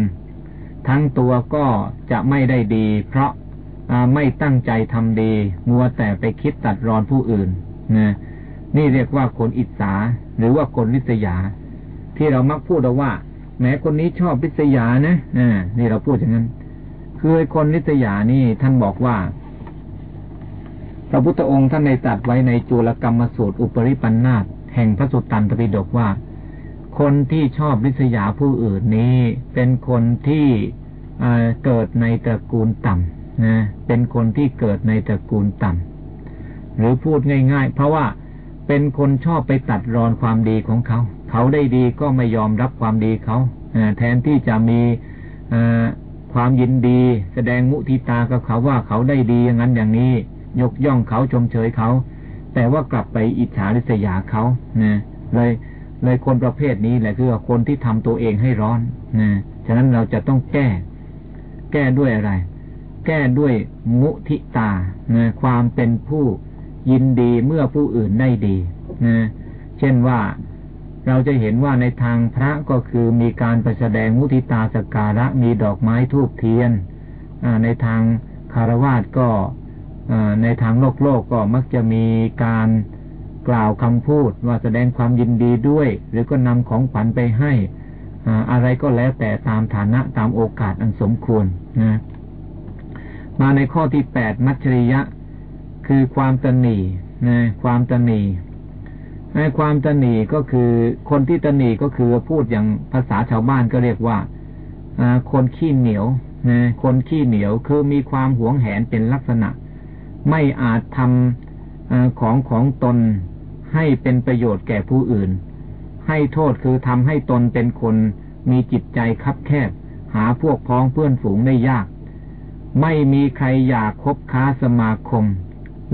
ทั้งตัวก็จะไม่ได้ดี เพราะไม่ตั้งใจทำดีมัวแต่ไปคิดตัดรอนผู้อื่นนะนี่เรียกว่าคนอิสาหรือว่าคนลิษยา ที่เรามักพูดว่า แม้คนนี้ชอบลิษยานะอ่านี่เราพูดอย่างนั้นคือคนลิษยานี่ท่านบอกว่า พระพุทธองค์ท่านในตัดไว้ในจุลกรรมสูตรอุปริปันธาตแห่งพระสุตตันตปิฎกว่า คนที่ชอบลิษยาผู้อื่นนี้ เป็นคนที่เกิดในตระกูลต่ำนะเป็นคนที่เกิดในตระกูลต่ำหรือพูดง่าย ๆ เพราะว่าเป็นคนชอบไปตัดรอนความดีของเขา เขาได้ดีก็ไม่ยอมรับความดีเขาแทนที่จะมีความยินดี แสดงมุทิตากับเขาว่าเขาได้ดีอย่างนั้นอย่างนี้ ยกย่องเขาชมเชยเขา แต่ว่ากลับไปอิจฉาริษยาเขานะเลย เลยคนประเภทนี้แหละคือคนที่ทำตัวเองให้ร้อนนะฉะนั้นเราจะต้องแก้ แก้ด้วยอะไร แก้ด้วยมุทิตานะความเป็นผู้ยินดีเมื่อผู้อื่นได้ดีนะเช่นว่าเราจะเห็นว่าในทางพระก็คือมีการไปแสดงมุทิตาสการะมีดอกไม้ทูบเทียนในทางคารวาสก็ในทางโลกโลกก็มักจะมีการ กล่าวคำพูดว่าแสดงความยินดีด้วย หรือก็นำของขวัญไปให้อะไรก็แล้วแต่ตามฐานะตามโอกาสอันสมควรนะมาในข้อที่แปดมัชริยะ คือความตนีนะความตนีในความตนีก็คือคนที่ตนีก็คือพูดอย่างภาษาชาวบ้านก็เรียกว่าคนขี้เหนียวนะคนขี้เหนียวคือมีความหวงแหนเป็นลักษณะ ไม่อาจทำอของของตน ให้เป็นประโยชน์แก่ผู้อื่น ให้โทษคือทำให้ตนเป็นคนมีจิตใจคับแคบ หาพวกพ้องเพื่อนฝูงได้ยาก ไม่มีใครอยากคบค้าสมาคม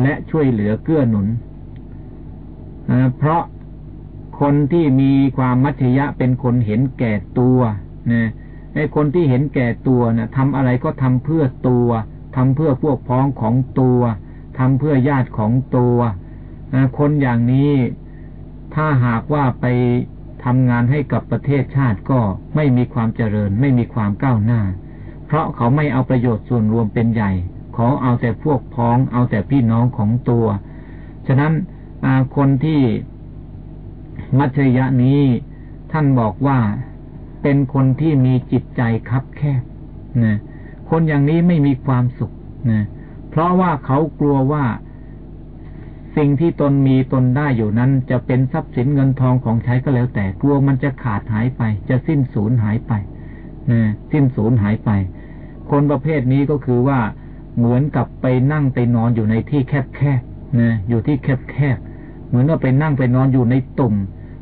และช่วยเหลือเกื้อหนุน เพราะคนที่มีความมัธยะเป็นคนเห็นแก่ตัวนะไอ้คนที่เห็นแก่ตัวนะ่ยทำอะไรก็ทำเพื่อตัวทำเพื่อพวกพ้องของตัวทำเพื่อญาติของตัว คนอย่างนี้ถ้าหากว่าไปทำงานให้กับประเทศชาติก็ไม่มีความเจริญ ไม่มีความก้าวหน้า เพราะเขาไม่เอาประโยชน์ส่วนรวมเป็นใหญ่ขอเอาแต่พวกพ้อง เอาแต่พี่น้องของตัว ฉะนั้นคนที่มัชยะนี้ท่านบอกว่าเป็นคนที่มีจิตใจคับแคบนะคนอย่างนี้ไม่มีความสุขนะเพราะว่าเขากลัวว่า สิ่งที่ตนมีตนได้อยู่นั้น จะเป็นทรัพย์สินเงินทองของใช้ก็แล้วแต่กลัวมันจะขาดหายไป จะสิ้นสูญหายไปนะสิ้นสูญหายไป คนประเภทนี้ก็คือว่าเหมือนกับไปนั่งไปนอนอยู่ในที่แคบๆนะอยู่ที่แคบๆเหมือนกับไปนั่งไปนอนอยู่ในตุ่ม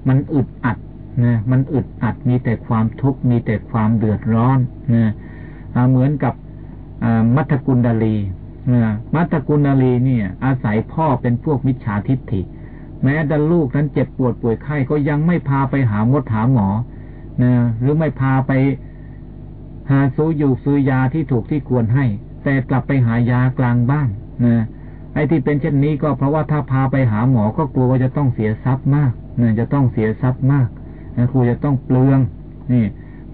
มันอึดอัดนะมันอึดอัดมีแต่ความทุกข์มีแต่ความเดือดร้อนนะเหมือนกับมัทกุลดาลี มัตตกุณาลีเนี่ย อาศัยพ่อเป็นพวกมิจฉาทิฏฐิ แม้แต่ลูกนั้นเจ็บปวดป่วยไข้ก็ยังไม่พาไปหามดหาหมอนะหรือไม่พาไปหาซื้ออยู่ซื้อยาที่ถูกที่ควรให้ แต่กลับไปหายากลางบ้านนะไอ้ที่เป็นเช่นนี้ก็เพราะว่าถ้าพาไปหาหมอก็กลัวว่าจะต้องเสียทรัพย์มากนะจะต้องเสียทรัพย์มากนะครูจะต้องเปลืองนี่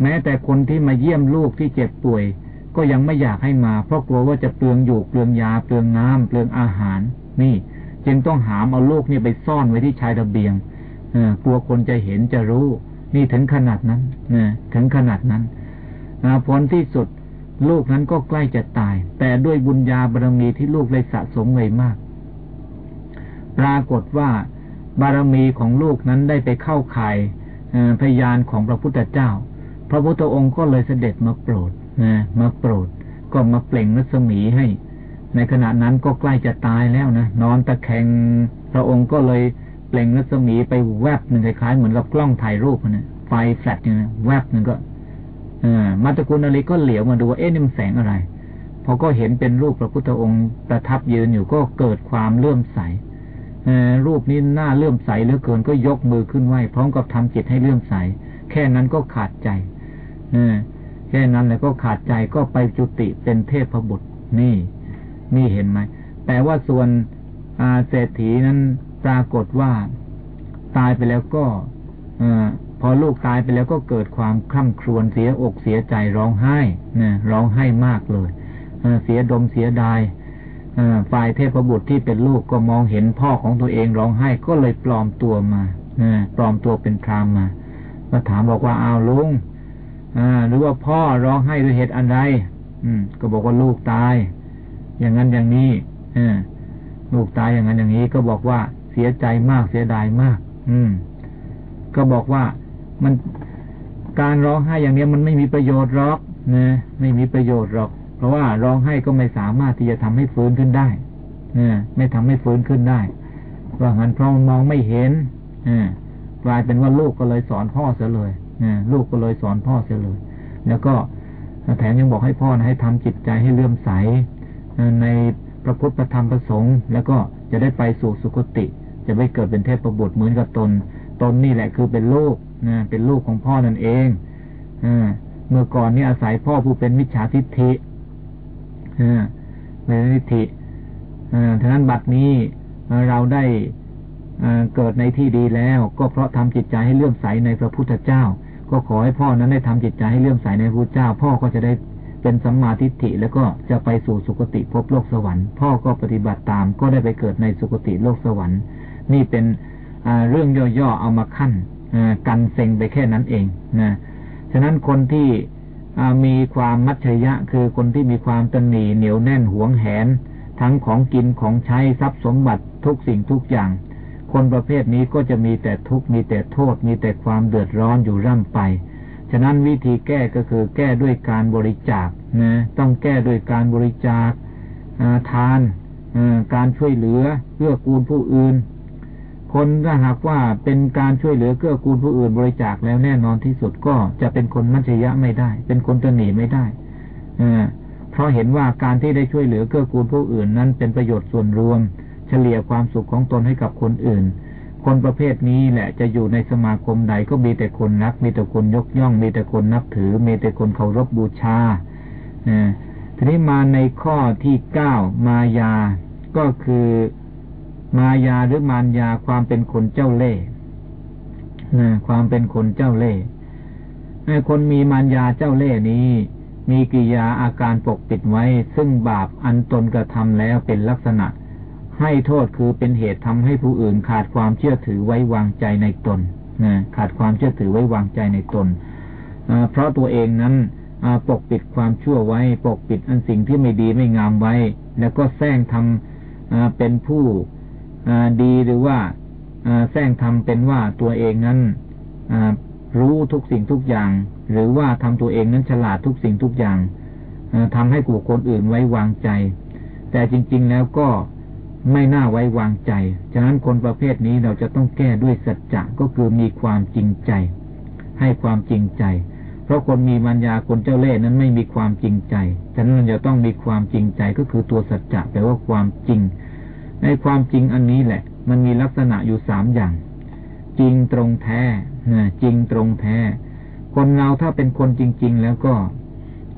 แม้แต่คนที่มาเยี่ยมลูกที่เจ็บป่วย ก็ยังไม่อยากให้มา เพราะกลัวว่าจะเปลืองอยู่เปลืองยาเปลืองน้ำเปลืองอาหาร นี่ จึงต้องหามเอาลูกนี่ไปซ่อนไว้ที่ชายระเบียงกลัวคนจะเห็นจะรู้ นี่ถึงขนาดนั้นนะถึงขนาดนั้นผลที่สุดลูกนั้นก็ใกล้จะตาย แต่ด้วยบุญญาบารมีที่ลูกเลยสะสมไว้มาก ปรากฏว่าบารมีของลูกนั้นได้ไปเข้าข่ายพยานของพระพุทธเจ้า พระพุทธองค์ก็เลยเสด็จมาโปรด นะมาโปรด ก็มาเปล่งรัศมีให้ ในขณะนั้นก็ใกล้จะตายแล้วนะนอนตะแคงพระองค์ก็เลยเปล่งรัศมีไปแวบหนึ่งคล้ายๆเหมือนกับกล้องถ่ายรูปนะไฟแฟลชเนี่ยนะแวบหนึ่งก็อมาตตกุลอะไรก็เหลียวมาดูว่าเอ๊ะนี่มันแสงอะไรพอก็เห็นเป็นรูปพระพุทธองค์ประทับยืนอยู่ก็เกิดความเลื่อมใสรูปนี้หน่าเลื่อมใสเหลือเกินก็ยกมือขึ้นไหวพร้อมกับทำจิตให้เลื่อมใส แค่นั้นก็ขาดใจ แค่นั้นแล้วก็ขาดใจก็ไปจุติเป็นเทพบุตร นี่ นี่เห็นไหมแต่ว่าส่วนอาเศรษฐีนั้นปรากฏว่าตายไปแล้วก็อพอลูกตายไปแล้วก็เกิดความคร่ำครวญเสียอกเสียใจร้องไห้นะร้องไห้มากเลยเสียดมเสียดายฝ่ายเทพบุตรที่เป็นลูกก็มองเห็นพ่อของตัวเองร้องไห้ก็เลยปลอมตัวมาปลอมตัวเป็นพรามมาก็ถามบอกว่าอ้าวลุง หรือว่าพ่อร้องไห้ด้วยเหตุอันใดก็บอกว่าลูกตาย อย่างนั้นอย่างนี้ลูกตายอย่างนั้นอย่างนี้ ก็บอกว่าเสียใจมากเสียดายมาก อืม ก็บอกว่ามันการร้องไห้อย่างนี้มันไม่มีประโยชน์หรอกนะไม่มีประโยชน์หรอก เพราะว่าร้องไห้ก็ไม่สามารถที่จะทำให้ฟื้นขึ้นได้นะไม่ทำให้ฟื้นขึ้นได้ว่างั้นเพราะมองไม่เห็นอกลายเป็นว่าลูกก็เลยสอนพ่อเสียเลย ลูกก็เลยสอนพ่อเสียเลย แล้วก็แถมยังบอกให้พ่อนะให้ทำจิตใจให้เลื่อมใสในพระพุทธธรรมประสงค์ แล้วก็จะได้ไปสู่สุคติ จะไม่เกิดเป็นเทพประบุตรเหมือนกับตน ตนนี่แหละคือเป็นลูกนะเป็นลูกของพ่อนั่นเองอเมื่อก่อนนี่อาศัยพ่อผู้เป็นมิจฉาทิฏฐิเป็นทิฏฐิฉะนั้นบัดนี้เราได้เกิดในที่ดีแล้ว ก็เพราะทำจิตใจให้เลื่อมใสในพระพุทธเจ้า ก็ขอให้พ่อนั้นได้ทำจิตใจให้เลื่อมใสในพระเจ้า พ่อก็จะได้เป็นสัมมาทิฏฐิแล้วก็จะไปสู่สุคติพบโลกสวรรค์ พ่อก็ปฏิบัติตามก็ได้ไปเกิดในสุคติโลกสวรรค์ นี่เป็นเรื่องย่อๆเอามาขั้นกันเซ็งไปแค่นั้นเองนะฉะนั้นคนที่มีความมัจฉยะ คือคนที่มีความตนีเหนียวแน่นหวงแหน ทั้งของกินของใช้ทรัพย์สมบัติทุกสิ่งทุกอย่าง คนประเภทนี้ก็จะมีแต่ทุกข์มีแต่โทษ มีแต่ความเดือดร้อนอยู่ร่ำไป ฉะนั้นวิธีแก้ก็คือแก้ด้วยการบริจาคนะต้องแก้ด้วยการบริจาคทานการช่วยเหลือเพื่อกูลผู้อื่น คนถ้าหากว่าเป็นการช่วยเหลือเกื้อกูลผู้อื่นบริจาคแล้วแน่นอนที่สุดก็จะเป็นคนมัจฉยะไม่ได้ เป็นคนตนีไม่ได้เพราะเห็นว่าการที่ได้ช่วยเหลือเกื้อกูลผู้อื่นนั้นเป็นประโยชน์ส่วนรวม เฉลี่ยความสุขของตนให้กับคนอื่น คนประเภทนี้แหละจะอยู่ในสมาคมใดก็มีแต่คนรัก มีแต่คนยกย่อง มีแต่คนนับถือ มีแต่คนเคารพบูชาทีนี้มาในข้อที่เก้ามายา ก็คือมายาหรือมารยาความเป็นคนเจ้าเล่ห์ความเป็นคนเจ้าเล่ห์คนมีมารยาเจ้าเล่ห์นี้ มีกิยาอาการปกปิดไว้ ซึ่งบาปอันตนกระทำแล้วเป็นลักษณะ ให้โทษคือเป็นเหตุทำให้ผู้อื่นขาดความเชื่อถือไว้วางใจในตนขาดความเชื่อถือไว้วางใจในตน เพราะตัวเองนั้นปกปิดความชั่วไว้ ปกปิดอันสิ่งที่ไม่ดีไม่งามไว้ แล้วก็แซงทำเป็นผู้ดีหรือว่าแซงทำเป็นว่าตัวเองนั้นรู้ทุกสิ่งทุกอย่าง หรือว่าทำตัวเองนั้นฉลาดทุกสิ่งทุกอย่างทำให้กูคนอื่นไว้วางใจ แต่จริง ๆ แล้วก็ ไม่น่าไว้วางใจ ฉะนั้นคนประเภทนี้เราจะต้องแก้ด้วยสัจจะก็คือมีความจริงใจ ให้ความจริงใจ เพราะคนมีมัญญาคนเจ้าเล่ห์นั้นไม่มีความจริงใจ ฉะนั้นเราจะต้องมีความจริงใจก็คือตัวสัจจะแปลว่าความจริง ในความจริงอันนี้แหละ มันมีลักษณะอยู่สามอย่าง จริงตรงแท้จริงตรงแท้ คนเราถ้าเป็นคนจริง ๆ แล้วก็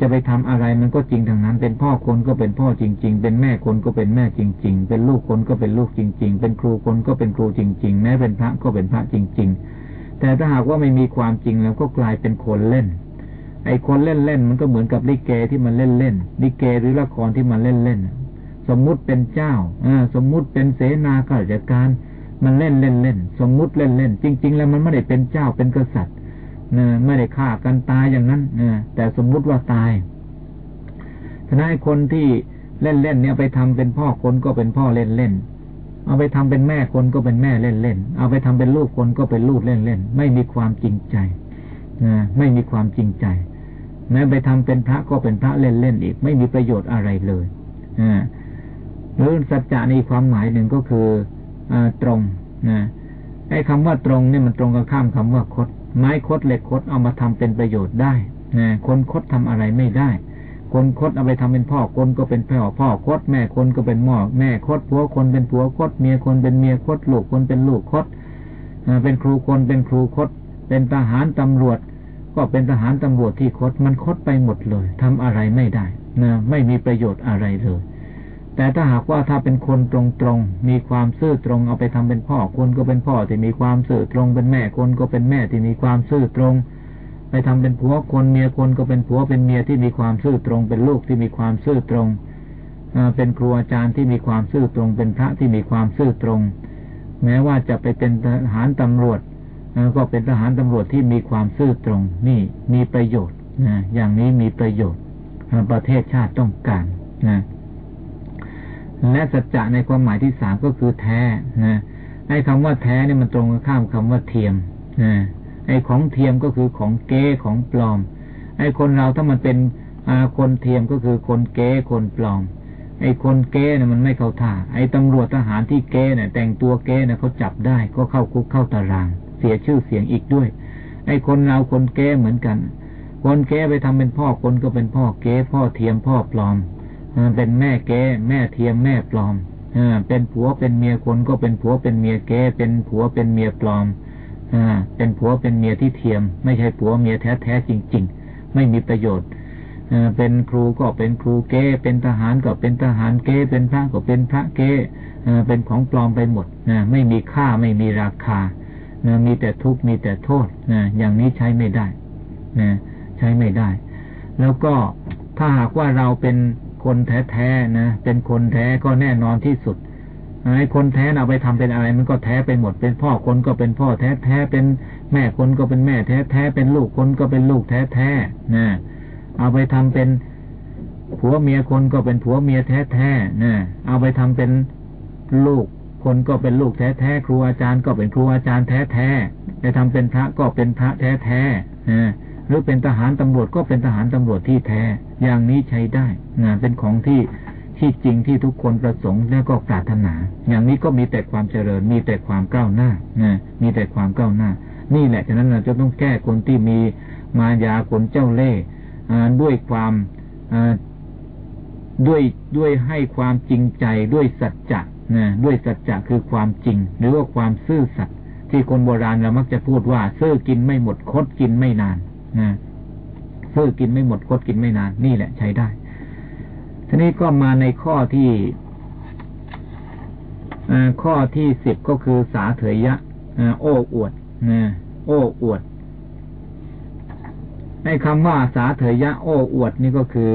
จะไปทำอะไรมันก็จริงทางนั้น เป็นพ่อคนก็เป็นพ่อจริง ๆ เป็นแม่คนก็เป็นแม่จริง ๆ เป็นลูกคนก็เป็นลูกจริง ๆ เป็นครูคนก็เป็นครูจริง ๆ แม้เป็นพระก็เป็นพระจริง ๆ แต่ถ้าหากว่าไม่มีความจริงแล้วก็กลายเป็นคนเล่น ไอ้คนเล่นเล่นมันก็เหมือนกับลิเกที่มันเล่นเล่นลิเกหรือละครที่มันเล่นเล่นสมมุติเป็นเจ้าอสมมุติเป็นเสนาข้าราชการ มันเล่นเล่นเล่นสมมุติเล่นเล่นจริง ๆ แล้วมันไม่ได้เป็นเจ้าเป็นกษัตริย์ ไม่ได้ฆ่ากันตายอย่างนั้นนะแต่สมมุติว่าตายฉะนั้นคนที่เล่นเล่นเนี่ยไปทำเป็นพ่อคนก็เป็นพ่อเล่นเล่นเอาไปทำเป็นแม่คนก็เป็นแม่เล่นเล่นเอาไปทำเป็นลูกคนก็เป็นลูกเล่นเล่นไม่มีความจริงใจนะไม่มีความจริงใจ แม้ไปทำเป็นพระก็เป็นพระเล่นเล่นอีก ไม่มีประโยชน์อะไรเลยอหรือสัจจะในความหมายหนึ่งก็คืออตรงนะไอ้คำว่าตรงเนี่ยมันตรงกับข้ามคำว่าคด ไม้คดเหล็กคดเอามาทำเป็นประโยชน์ได้นะคนคดทำอะไรไม่ได้ คนคดเอาไปทำเป็นพ่อคนก็เป็นพ่อพ่อคดแม่คนก็เป็นหม้อแม่คดผัวคนเป็นผัวคดเมียคนเป็นเมียคดลูกคนเป็นลูกคดเป็นครูคนเป็นครูคด เป็นทหารตำรวจ ก็เป็นทหารตำรวจที่คดมันคดไปหมดเลยทำอะไรไม่ได้นะไม่มีประโยชน์อะไรเลย แต่ถ้าหากว่าถ้าเป็นคนตรงๆ มีความซื่อตรงเอาไปทำเป็นพ่อคนก็เป็นพ่อที่มีความซื่อตรง เป็นแม่คนก็เป็นแม่ที่มีความซื่อตรง ไปทำเป็นผัวคนเมียคนก็เป็นผัวเป็นเมียที่มีความซื่อตรง เป็นลูกที่มีความซื่อตรงเป็นครูอาจารย์ที่มีความซื่อตรง เป็นพระที่มีความซื่อตรง แม้ว่าจะไปเป็นทหารตำรวจก็เป็นทหารตำรวจที่มีความซื่อตรง นี่มีประโยชน์นะอย่างนี้มีประโยชน์ประเทศชาติต้องการนะ และสัจจะในความหมายที่สามก็คือแท้นะไอ้คำว่าแท้เนี่ยมันตรงกันข้ามคำว่าเทียมนะไอ้ของเทียมก็คือของเก้ของปลอม ไอ้คนเราถ้ามันเป็นคนเทียมก็คือคนเก้คนปลอม ไอ้คนเก้เนี่ยมันไม่เข้าท่า ไอ้ตำรวจทหารที่เก้เนี่ยแต่งตัวเก้เนี่ยเขาจับได้ก็เข้าคุกเข้าตาราง เสียชื่อเสียงอีกด้วย ไอ้คนเราคนเก้เหมือนกัน คนเก้ไปทำเป็นพ่อคนก็เป็นพ่อเก้พ่อเทียมพ่อปลอม เป็นแม่แกแม่เทียมแม่ปลอมอเป็นผัวเป็นเมียคนก็เป็นผัวเป็นเมียแกเป็นผัวเป็นเมียปลอมอเป็นผัวเป็นเมียที่เทียม ไม่ใช่ผัวเมียแท้แท้จริง ๆ ไม่มีประโยชน์เป็นครูก็เป็นครูเก้เป็นทหารก็เป็นทหารเก้เป็นพระก็เป็นพระเก้เป็นของปลอมไปหมดไม่มีค่าไม่มีราคามีแต่ทุกข์มีแต่โทษอย่างนี้ใช้ไม่ได้ใช้ไม่ได้ แล้วก็ถ้าหากว่าเราเป็น คนแท้ๆนะเป็นคนแท้ก็แน่นอนที่สุดไอ้คนแท้เอาไปทำเป็นอะไร มันก็แท้ไปหมดเป็นพ่อคนก็เป็นพ่อแท้แท้เป็นแม่คนก็เป็นแม่แท้แท้เป็นลูกคนก็เป็นลูกแท้แท้นะเอาไปทำเป็นผัวเมียคนก็เป็นผัวเมียแท้แท้นะเอาไปทำเป็นลูกคนก็เป็นลูกแท้แท้ครูอาจารย์ก็เป็นครูอาจารย์แท้แท้ไปทำเป็นพระก็เป็นพระแท้แท้นะหรือเป็นทหารตำรวจก็เป็นทหารตำรวจที่แท้ อย่างนี้ใช้ได้นะเป็นของที่ที่จริงที่ทุกคนประสงค์และก็ปรารถนา อย่างนี้ก็มีแต่ความเจริญ มีแต่ความก้าวหน้านะมีแต่ความก้าวหน้า นี่แหละฉะนั้นเราจะต้องแก้คนที่มีมายาคนเจ้าเล่ห์ด้วยความด้วยด้วยให้ความจริงใจด้วยสัจจะนะด้วยสัจจะคือความจริง หรือว่าความซื่อสัตย์ที่คนโบราณเรามักจะพูดว่าซื่อกินไม่หมดคดกินไม่นานนะ ซื่อกินไม่หมดคดกินไม่นาน นี่แหละใช้ได้ทีนี้ก็มาในข้อที่ข้อที่สิบก็คือสาเถยยะโอ้อวดนะโอ้อวด ในคำว่าสาเถยยะ โอ้อวดนี่ก็คือ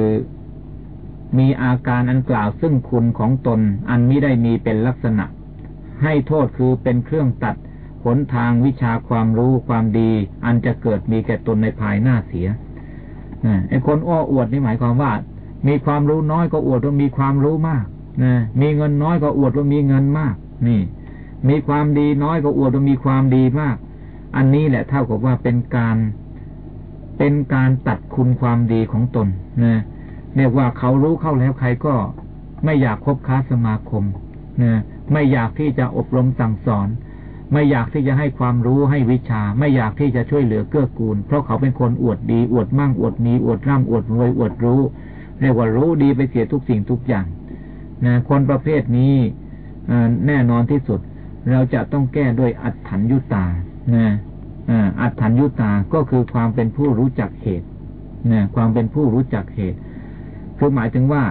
มีอาการอันกล่าวซึ่งคุณของตน อันไม่ได้มีเป็นลักษณะ ให้โทษคือเป็นเครื่องตัดหนทางวิชาความรู้ความดี อันจะเกิดมีแก่ตนในภายหน้าเสีย ไอ้คนอ้ออวดนี่หมายความว่า มีความรู้น้อยก็อวดว่ามีความรู้มากนะมีเงินน้อยก็อวดว่ามีเงินมาก นี่ มีความดีน้อยก็อวดว่ามีความดีมาก อันนี้แหละเท่ากับว่าเป็นการเป็นการตัดคุณความดีของตนนะเรียกว่าเขารู้เข้าแล้วใครก็ไม่อยากคบค้าสมาคมนะไม่อยากที่จะอบรมสั่งสอน ไม่อยากที่จะให้ความรู้ให้วิชา ไม่อยากที่จะช่วยเหลือเกื้อกูล เพราะเขาเป็นคนอวดดีอวดมั่งอวดมีอวดร่ำอวดรวยอวดรู้เรียกว่ารู้ดีไปเสียทุกสิ่งทุกอย่างนะคนประเภทนี้แน่นอนที่สุด เราจะต้องแก้ด้วยอัตถัญยุตานะอัตถัญยุตาก็คือความเป็นผู้รู้จักเหตุนะความเป็นผู้รู้จักเหตุคือหมายถึงว่า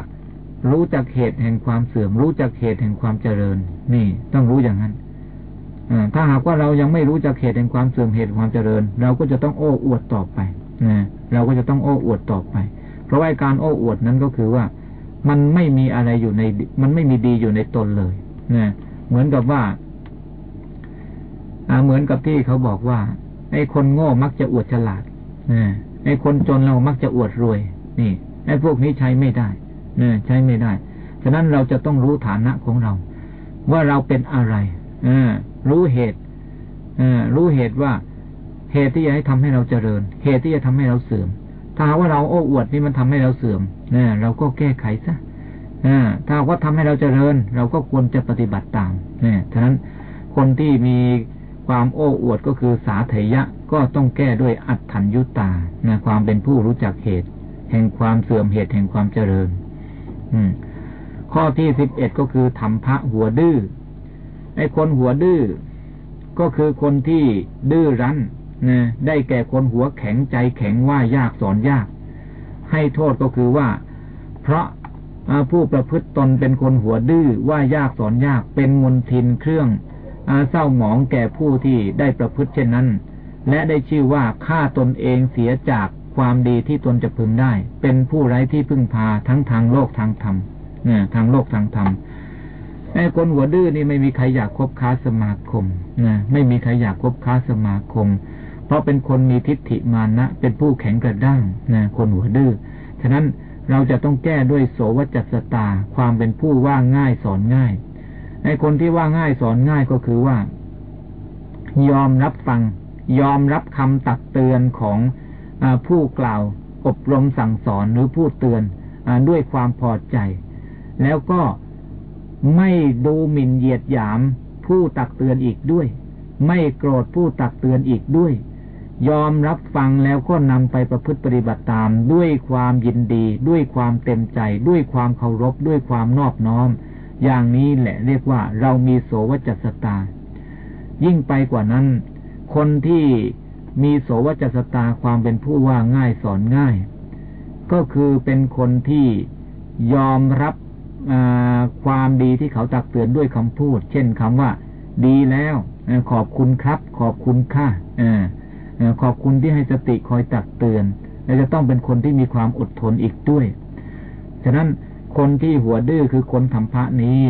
รู้จักเหตุแห่งความเสื่อม รู้จักเหตุแห่งความเจริญ นี่ ต้องรู้อย่างนั้น ถ้าหากว่าเรายังไม่รู้จักเหตุแห่งความเสื่อมเหตุความเจริญ เราก็จะต้องโอ้อวดต่อไปนะเราก็จะต้องโอ้อวดต่อไป เพราะว่าการโอ้อวดนั้นก็คือว่ามันไม่มีอะไรอยู่ใน มันไม่มีดีอยู่ในตนเลยนะเหมือนกับว่าเหมือนกับที่เขาบอกว่าไอ้คนโง่มักจะอวดฉลาดไอ้คนจนเรามักจะอวดรวย นี่ไอ้พวกนี้ใช้ไม่ได้นะใช้ไม่ได้ ฉะนั้นเราจะต้องรู้ฐานะของเรา ว่าเราเป็นอะไรอ รู้เหตุอรู้เหตุว่าเหตุที่จะให้ทำให้เราเจริญ เหตุที่จะทำให้เราเสื่อม ถ้าว่าเราโอ้อวดนี่มันทำให้เราเสื่อมนะเราก็แก้ไขซะถ้าว่าทำให้เราเจริญ เราก็ควรจะปฏิบัติตามเนี่ยฉะนั้นคนที่มีความโอ้อวดก็คือสาเถยะก็ต้องแก้ด้วยอัตถัญยุตานะความเป็นผู้รู้จักเหตุ แห่งความเสื่อมเหตุแห่งความเจริญ อืมข้อที่สิบเอ็ดก็คือทำพระหัวดื้อ ไอ้คนหัวดื้อก็คือคนที่ดื้อรั้นนะได้แก่คนหัวแข็งใจแข็งว่ายากสอนยาก ให้โทษก็คือว่า เพราะผู้ประพฤติตนเป็นคนหัวดื้อว่ายากสอนยาก เป็นมนทินเครื่องเศร้าหมองแก่ผู้ที่ได้ประพฤติเช่นนั้น และได้ชื่อว่าฆ่าตนเองเสียจากความดีที่ตนจะพึงได้ เป็นผู้ไร้ที่พึ่งพาทั้งทางโลกทางธรรมเนี่ยทางโลกทางธรรม ไอ้คนหัวดื้อนี่ไม่มีใครอยากคบค้าสมาคมนะไม่มีใครอยากคบค้าสมาคม เพราะเป็นคนมีทิฏฐิมานะ เป็นผู้แข็งกระด้างนะคนหัวดื้อฉะนั้นเราจะต้องแก้ด้วยโสวจัสตา ความเป็นผู้ว่าง่ายสอนง่ายไอ้คนที่ว่าง่ายสอนง่ายก็คือว่า ยอมรับฟัง ยอมรับคำตักเตือนของอผู้กล่าว อบรมสั่งสอนหรือผู้เตือนอด้วยความพอใจ แล้วก็ ไม่ดูหมิ่นเหยียดหยาม ผู้ตักเตือนอีกด้วย ไม่โกรธผู้ตักเตือนอีกด้วย ยอมรับฟังแล้วก็นำไปประพฤติปฏิบัติตามด้วยความยินดี ด้วยความเต็มใจ ด้วยความเคารพ ด้วยความนอบน้อม อย่างนี้แหละเรียกว่าเรามีโสวจัสตา ยิ่งไปกว่านั้น คนที่มีโสวจัสตาความเป็นผู้ว่าง่ายสอนง่าย ก็คือเป็นคนที่ยอมรับ ความดีที่เขาตักเตือนด้วยคำพูด เช่นคำว่า ดีแล้วขอบคุณครับ ขอบคุณค่ะขอบคุณที่ให้สติคอยตักเตือน และจะต้องเป็นคนที่มีความอดทนอีกด้วย ฉะนั้นคนที่หัวดื้อคือคนทำพระนี้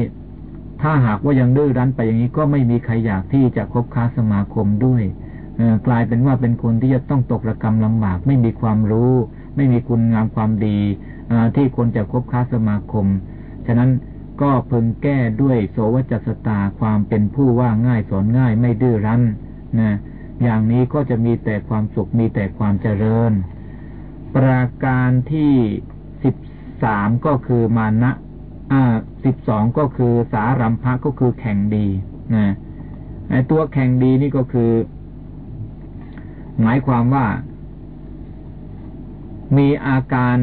ถ้าหากว่ายังดื้อรั้นไปอย่างนี้ก็ไม่มีใครอยากที่จะคบค้าสมาคมด้วยกลายเป็นว่าเป็นคนที่จะต้องตกระกรรมลำบาก ไม่มีความรู้ ไม่มีคุณงามความดีที่คนจะคบค้าสมาคม ฉะนั้นก็เพึงแก้ด้วยโสวจัสตาความเป็นผู้ว่าง่ายสอนง่ายไม่ดื้อรั้นนะอย่างนี้ก็จะมีแต่ความสุขมีแต่ความเจริญ ประการที่สามก็คือมานะอ่าสิบสองก็คือสารัมภะก็คือแข่งดีนะไอตัวแข่งดีนี่ก็คือ หมายความว่า มีอาการ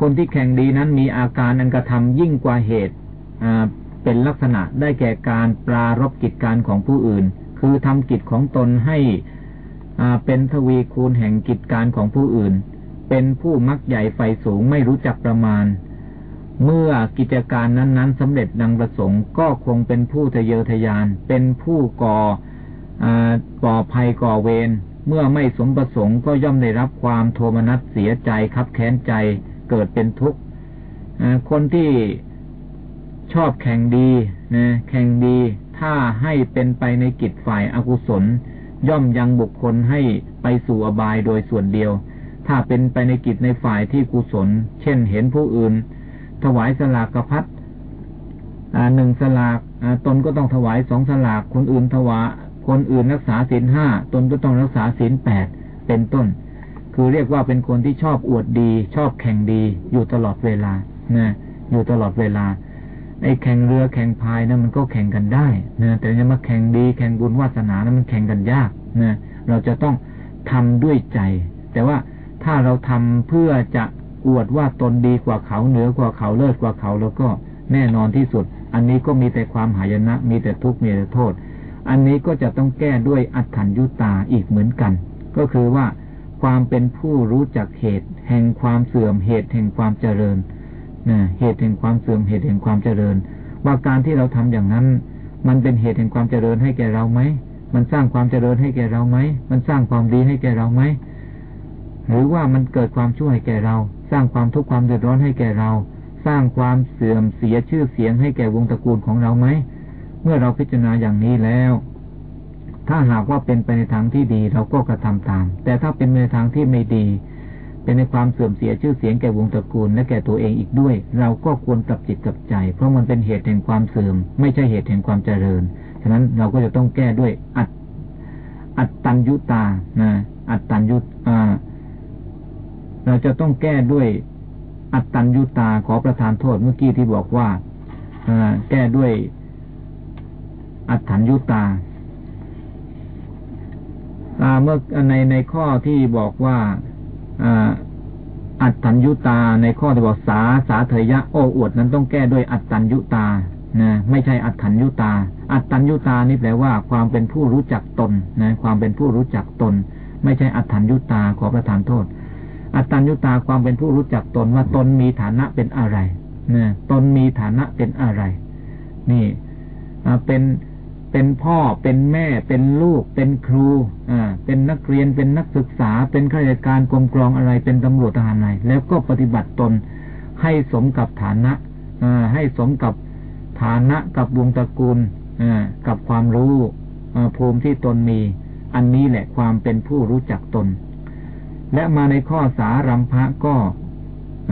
คนที่แข่งดีนั้นมีอาการอันกระทำยิ่งกว่าเหตุเป็นลักษณะได้แก่การปรารบกิจการของผู้อื่น คือทำกิจของตนให้เป็นทวีคูณแห่งกิจการของผู้อื่น เป็นผู้มักใหญ่ไฟสูงไม่รู้จักประมาณ เมื่อกิจการนั้นๆสำเร็จดังประสงค์ก็คงเป็นผู้ทะเยอทะยาน เป็นผู้ก่อก่อภัยก่อเวรเมื่อไม่สมประสงค์ก็ย่อมได้รับความโทมนัสเสียใจคับแค้นใจ เกิดเป็นทุกข์คนที่ชอบแข่งดีนะแข่งดี ถ้าให้เป็นไปในกิจฝ่ายอากุศล ย่อมยังบุคคลให้ไปสู่อบายโดยส่วนเดียว ถ้าเป็นไปในกิจในฝ่ายที่กุศล เช่นเห็นผู้อื่น ถวายสลากกระพัดหนึ่งสลากตนก็ต้องถวายสองสลากคนอื่นถวาคนอื่นรักษาศีลห้าตนก็ต้องรักษาศีลแปดเป็นต้น คือเรียกว่าเป็นคนที่ชอบอวดดี ชอบแข่งดี อยู่ตลอดเวลานะอยู่ตลอดเวลาไอ้แข่งเรือแข่งพายนะมันก็แข่งกันได้นะแต่จะมาแข่งดีแข่งบุญวาสนานะมันแข่งกันยากนะเราจะต้องทำด้วยใจ แต่ว่าถ้าเราทำเพื่อจะอวดว่าตนดีกว่าเขาเหนือกว่าเขาเลิศกว่าเขาแล้วก็แน่นอนที่สุด อันนี้ก็มีแต่ความหายนะ มีแต่ทุกข์มีแต่โทษ อันนี้ก็จะต้องแก้ด้วยอัตถัญยุตาอีกเหมือนกัน ก็คือว่า ความเป็นผู้รู้จักเหตุ แห่งความเสื่อมเหตุแห่งความเจริญนะเหตุแห่งความเสื่อมเหตุแห่งความเจริญ ว่าการที่เราทำอย่างนั้น มันเป็นเหตุแห่งความเจริญให้แก่เราไหมมันสร้างความเจริญให้แก่เราไหมมันสร้างความดีให้แก่เราไหมหรือว่ามันเกิดความช่วยให้แก่เรา สร้างความทุกข์ความเดือดร้อนให้แก่เรา สร้างความเสื่อมเสียชื่อเสียงให้แก่วงตระกูลของเราไหมเมื่อเราพิจารณาอย่างนี้แล้ว ถ้าหากว่าเป็นไปในทางที่ดีเราก็กระทำตาม แต่ถ้าเป็นในทางที่ไม่ดี เป็นในความเสื่อมเสียชื่อเสียงแก่วงตระกูลและแก่ตัวเองอีกด้วย เราก็ควรกลับจิตกลับใจ เพราะมันเป็นเหตุแห่งความเสื่อม ไม่ใช่เหตุแห่งความเจริญ ฉะนั้นเราก็จะต้องแก้ด้วยอัตอัตตัญยุตานะอัตตัญยุตาเราจะต้องแก้ด้วยอัตตัญยุตาขอประทานโทษเมื่อกี้ที่บอกว่าแก้ด้วยอัตถัญยุตา เมื่อในในข้อที่บอกว่าอัตตัญยุตาในข้อที่บอกสาสาเถยะโอ้อวดนั้นต้องแก้ด้วยอัตตัญยุตานะไม่ใช่อัตถัญยุตา อัตตัญยุตานี่แปลว่าความเป็นผู้รู้จักตนนะความเป็นผู้รู้จักตน ไม่ใช่อัตถัญยุตาขอประทานโทษ อัตตัญยุตาความเป็นผู้รู้จักตนว่าตนมีฐานะเป็นอะไรนะตนมีฐานะเป็นอะไร นี่เป็น เป็นพ่อเป็นแม่เป็นลูก เป็นครูอ่าเป็นนักเรียนเป็นนักศึกษา เป็นข้าราชการกรมกรองอะไรเป็นตำรวจทหารอะไรแล้วก็ปฏิบัติตนให้สมกับฐานะอ่าให้สมกับฐานะกับวงตระกูลอ่ากับความรู้อ่ภูมิที่ตนมี อันนี้แหละความเป็นผู้รู้จักตน และมาในข้อสารัมภะก็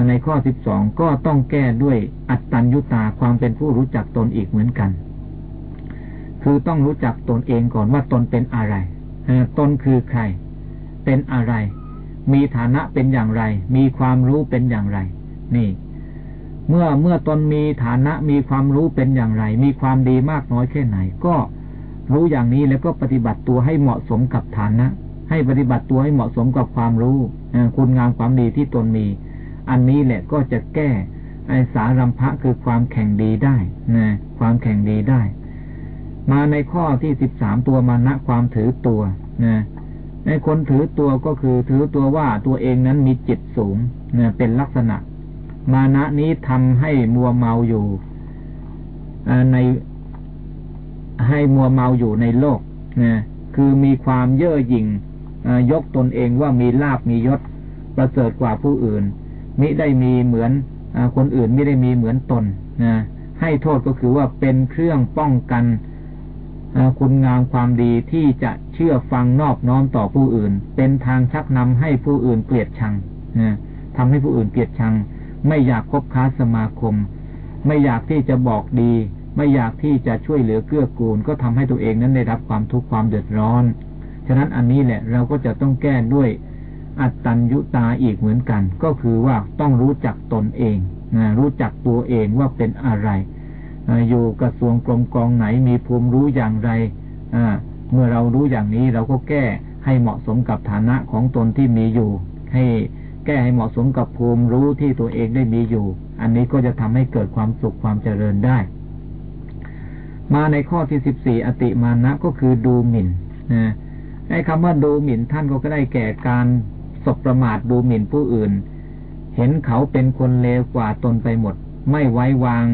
ในข้อสิบสองก็ต้องแก้ด้วยอัตตัญญุตาความเป็นผู้รู้จักตนอีกเหมือนกัน คือต้องรู้จักตนเองก่อนว่าตนเป็นอะไรตนคือใคร เป็นอะไร มีฐานะเป็นอย่างไร มีความรู้เป็นอย่างไร นี่ เมื่อเมื่อตนมีฐานะมีความรู้เป็นอย่างไร มีความดีมากน้อยแค่ไหน ก็รู้อย่างนี้แล้วก็ปฏิบัติตัวให้เหมาะสมกับฐานะ ให้ปฏิบัติตัวให้เหมาะสมกับความรู้คุณงามความดีที่ตนมี อันนี้แหละก็จะแก้ไอสารัมภะคือความแข่งดีได้นะความแข่งดีได้ มาในข้อที่สิบสามตัวมานะความถือตัวนะในคนถือตัวก็คือถือตัวว่าตัวเองนั้นมีจิตสูงนะเป็นลักษณะ มานะนี้ทำให้มัวเมาอยู่ในให้มัวเมาอยู่ในโลกนะคือมีความเย่อหยิ่งยกตนเองว่ามีลาบมียศประเสริฐกว่าผู้อื่นมิได้มีเหมือนอคนอื่นไม่ได้มีเหมือนตนนะให้โทษก็คือว่าเป็นเครื่องป้องกัน คุณงามความดีที่จะเชื่อฟังนอบน้อมต่อผู้อื่น เป็นทางชักนำให้ผู้อื่นเกลียดชังทำให้ผู้อื่นเกลียดชัง ไม่อยากคบค้าสมาคม ไม่อยากที่จะบอกดี ไม่อยากที่จะช่วยเหลือเกื้อกูล ก็ทำให้ตัวเองนั้นได้รับความทุกข์ความเดือดร้อน ฉะนั้นอันนี้แหละเราก็จะต้องแก้ด้วยอัตตัญญุตาอีกเหมือนกัน ก็คือว่าต้องรู้จักตนเองนะรู้จักตัวเองว่าเป็นอะไร อยู่กระทรวงกรมกองไหนมีภูมิรู้อย่างไรเมื่อเรารู้อย่างนี้เราก็แก้ให้เหมาะสมกับฐานะของตนที่มีอยู่ ให้แก้ให้เหมาะสมกับภูมิรู้ที่ตัวเองได้มีอยู่ อันนี้ก็จะทำให้เกิดความสุขความเจริญได้ มาในข้อที่สิบสี่อติมานะก็คือดูหมิ่นนะไอ้คำว่าดูหมิ่นท่านก็ได้แก่การสบประมาทดูหมิ่นผู้อื่น เห็นเขาเป็นคนเลวกว่าตนไปหมด ไม่ไว้วาง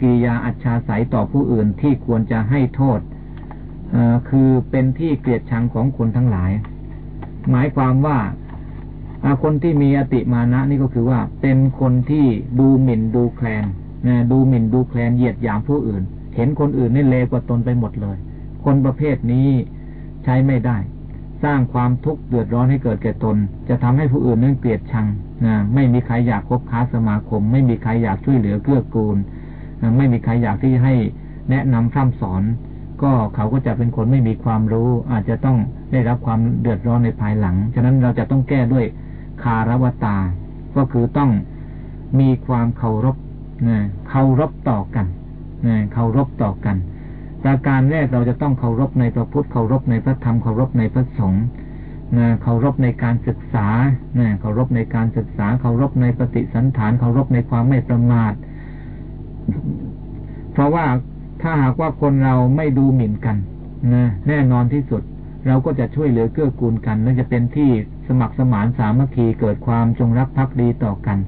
กิริยาอัจฉาสัยต่อผู้อื่นที่ควรจะให้โทษคือเป็นที่เกลียดชังของคนทั้งหลาย หมายความว่าคนที่มีอติมานะนี่ก็คือว่า เป็นคนที่ดูหมิ่นดูแคลนดูหมิ่นดูแคลนเหยียดหยามผู้อื่น เห็นคนอื่นนี่เลวกว่าตนไปหมดเลย คนประเภทนี้ใช้ไม่ได้ สร้างความทุกข์เดือดร้อนให้เกิดแก่ตน จะทำให้ผู้อื่นนั้นเกลียดชังนะไม่มีใครอยากคบค้าสมาคม ไม่มีใครอยากช่วยเหลือเกื้อกูล ไม่มีใครอยากที่ให้แนะนำพร่ำสอน ก็เขาก็จะเป็นคนไม่มีความรู้ อาจจะต้องได้รับความเดือดร้อนในภายหลัง ฉะนั้นเราจะต้องแก้ด้วยคารวตา ก็คือต้องมีความเคารพเคารพต่อกันเคารพต่อกัน ประการแรกเราจะต้องเคารพในพระพุทธเคารพในพระธรรมเคารพในพระสงฆ์เคารพในการศึกษาเคารพในการศึกษาเคารพในปฏิสันฐานเคารพในความไม่ประมาท เพราะว่าถ้าหากว่าคนเราไม่ดูหมิ่นกันนะแน่นอนที่สุด เราก็จะช่วยเหลือเกื้อกูลกันและจะเป็นที่สมัครสมานสามัคคีเกิดความจงรักภักดีต่อกัน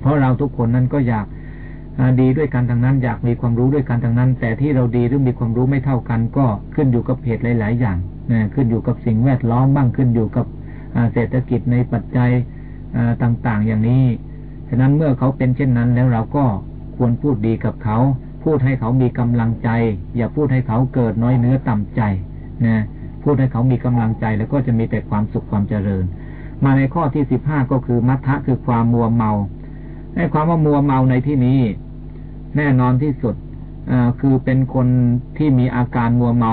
เพราะเราทุกคนนั้นก็อยากดีด้วยกันทางนั้นอยากมีความรู้ด้วยกันทางนั้น แต่ที่เราดีหรือมีความรู้ไม่เท่ากัน ก็ขึ้นอยู่กับเหตุหลาย ๆ อย่างนะขึ้นอยู่กับสิ่งแวดล้อมบ้างขึ้นอยู่กับเศรษฐกิจในปัจจัยต่าง ๆ อย่างนี้ฉะนั้นเมื่อเขาเป็นเช่นนั้นแล้วเราก็ ควรพูดดีกับเขา พูดให้เขามีกำลังใจ อย่าพูดให้เขาเกิดน้อยเนื้อต่ำใจนะพูดให้เขามีกำลังใจแล้วก็จะมีแต่ความสุขความเจริญ มาในข้อที่สิบห้าก็คือมัทธะคือความมัวเมาในความว่ามัวเมาในที่นี้ แน่นอนที่สุดคือเป็นคนที่มีอาการมัวเมา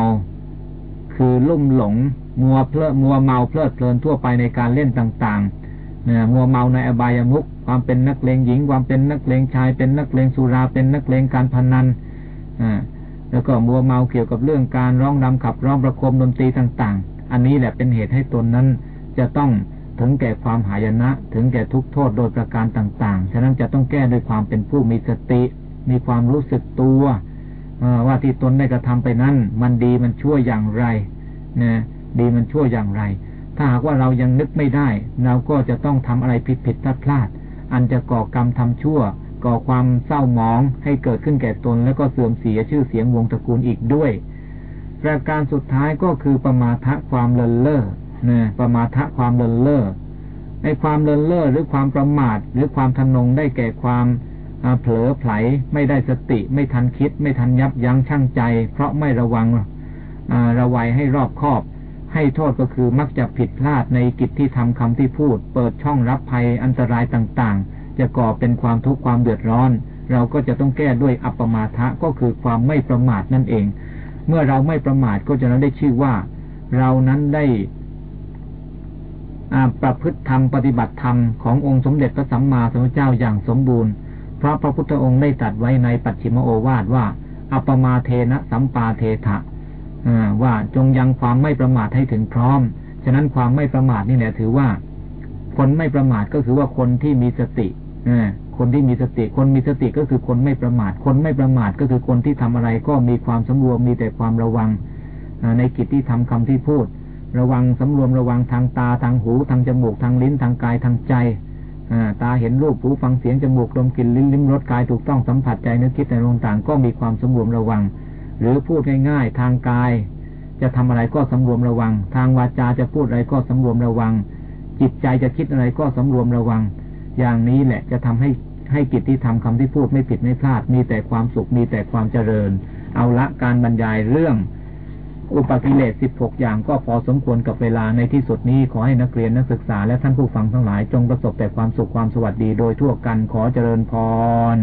คือลุ่มหลง มัวเพลิมัวเมาเพลิดเพลินทั่วไปในการเล่นต่างๆนี่ยมัวเมาในอบายามุข ความเป็นนักเลงหญิง ความเป็นนักเลงชาย เป็นนักเลงสุรา เป็นนักเลงการพนันอ่าแล้วก็มัวเมาเกี่ยวกับเรื่องการร้องรำขับร้องประโคมดนตรีต่างๆ อันนี้แหละเป็นเหตุให้ตนนั้น จะต้องถึงแก่ความหายนะ ถึงแก่ทุกโทษโดยประการต่าง ๆ ฉะนั้นจะต้องแก้ด้วยความเป็นผู้มีสติ มีความรู้สึกตัวว่าที่ตนได้กระทำไปนั้น มันดีมันชั่วอย่างไรนะดีมันชั่วอย่างไร ถ้าหากว่าเรายังนึกไม่ได้ เราก็จะต้องทำอะไรผิดผิดพลาดพลาด อันจะก่อกรรมทำชั่ว ก่อความเศร้าหมองให้เกิดขึ้นแก่ตน แล้วก็เสื่อมเสียชื่อเสียงวงตระกูลอีกด้วย ประการสุดท้ายก็คือประมาทะความเลินเล่อนะประมาทะความเลินเล่อในความเลินเล่อหรือความประมาท หรือความทนงได้แก่ความเผลอไผลไม่ได้สติไม่ทันคิด ไม่ทันยับยั้งชั่งใจ เพราะไม่ระวังระวัยให้รอบคอบ ให้โทษก็คือมักจะผิดพลาดในกิจที่ทำคำที่พูด เปิดช่องรับภัยอันตรายต่างๆ จะก่อเป็นความทุกข์ความเดือดร้อน เราก็จะต้องแก้ด้วยอัปปมาทะก็คือความไม่ประมาทนั่นเอง เมื่อเราไม่ประมาทก็จะนั้นได้ชื่อว่า เรานั้นได้ประพฤติธรรมปฏิบัติธรรมขององค์สมเด็จพระสัมมาสัมพุทธเจ้าอย่างสมบูรณ์ เพราะพระพุทธองค์ได้ตัดไว้ในปัจฉิมโอวาทว่า อัปมาเทนะสัมปาเทถะ ว่าจงยังความไม่ประมาทให้ถึงพร้อม ฉะนั้นความไม่ประมาทนี่แหละถือว่า คนไม่ประมาทก็คือว่าคนที่มีสติคนที่มีสติ คนมีสติก็คือคนไม่ประมาท คนไม่ประมาทก็คือคนที่ทำอะไรก็มีความสำรวมมีแต่ความระวังในกิจที่ทำคำที่พูด ระวังสำรวมระวังทางตาทางหูทางจมูกทางลิ้นทางกายทางใจตาเห็นรูปหูฟังเสียงจมูกดมกลิ่นลิ้นลิ้มรสกายถูกต้องสัมผัสใจนึกคิดในต่างก็มีความสำรวมระวัง หรือพูดง่ายๆ ทางกาย จะทำอะไรก็สำรวมระวัง ทางวาจาจะพูดอะไรก็สำรวมระวัง จิตใจจะคิดอะไรก็สำรวมระวัง อย่างนี้แหละจะทำให้ให้กิจที่ทำคำที่พูดไม่ผิดไม่พลาด มีแต่ความสุขมีแต่ความเจริญ เอาละการบรรยายเรื่อง อุปกิเลสสิบหกอย่างก็พอสมควรกับเวลาในที่สุดนี้ขอให้นักเรียนนักศึกษาและท่านผู้ฟังทั้งหลายจงประสบแต่ความสุขความสวัสดีโดยทั่วกันขอเจริญพร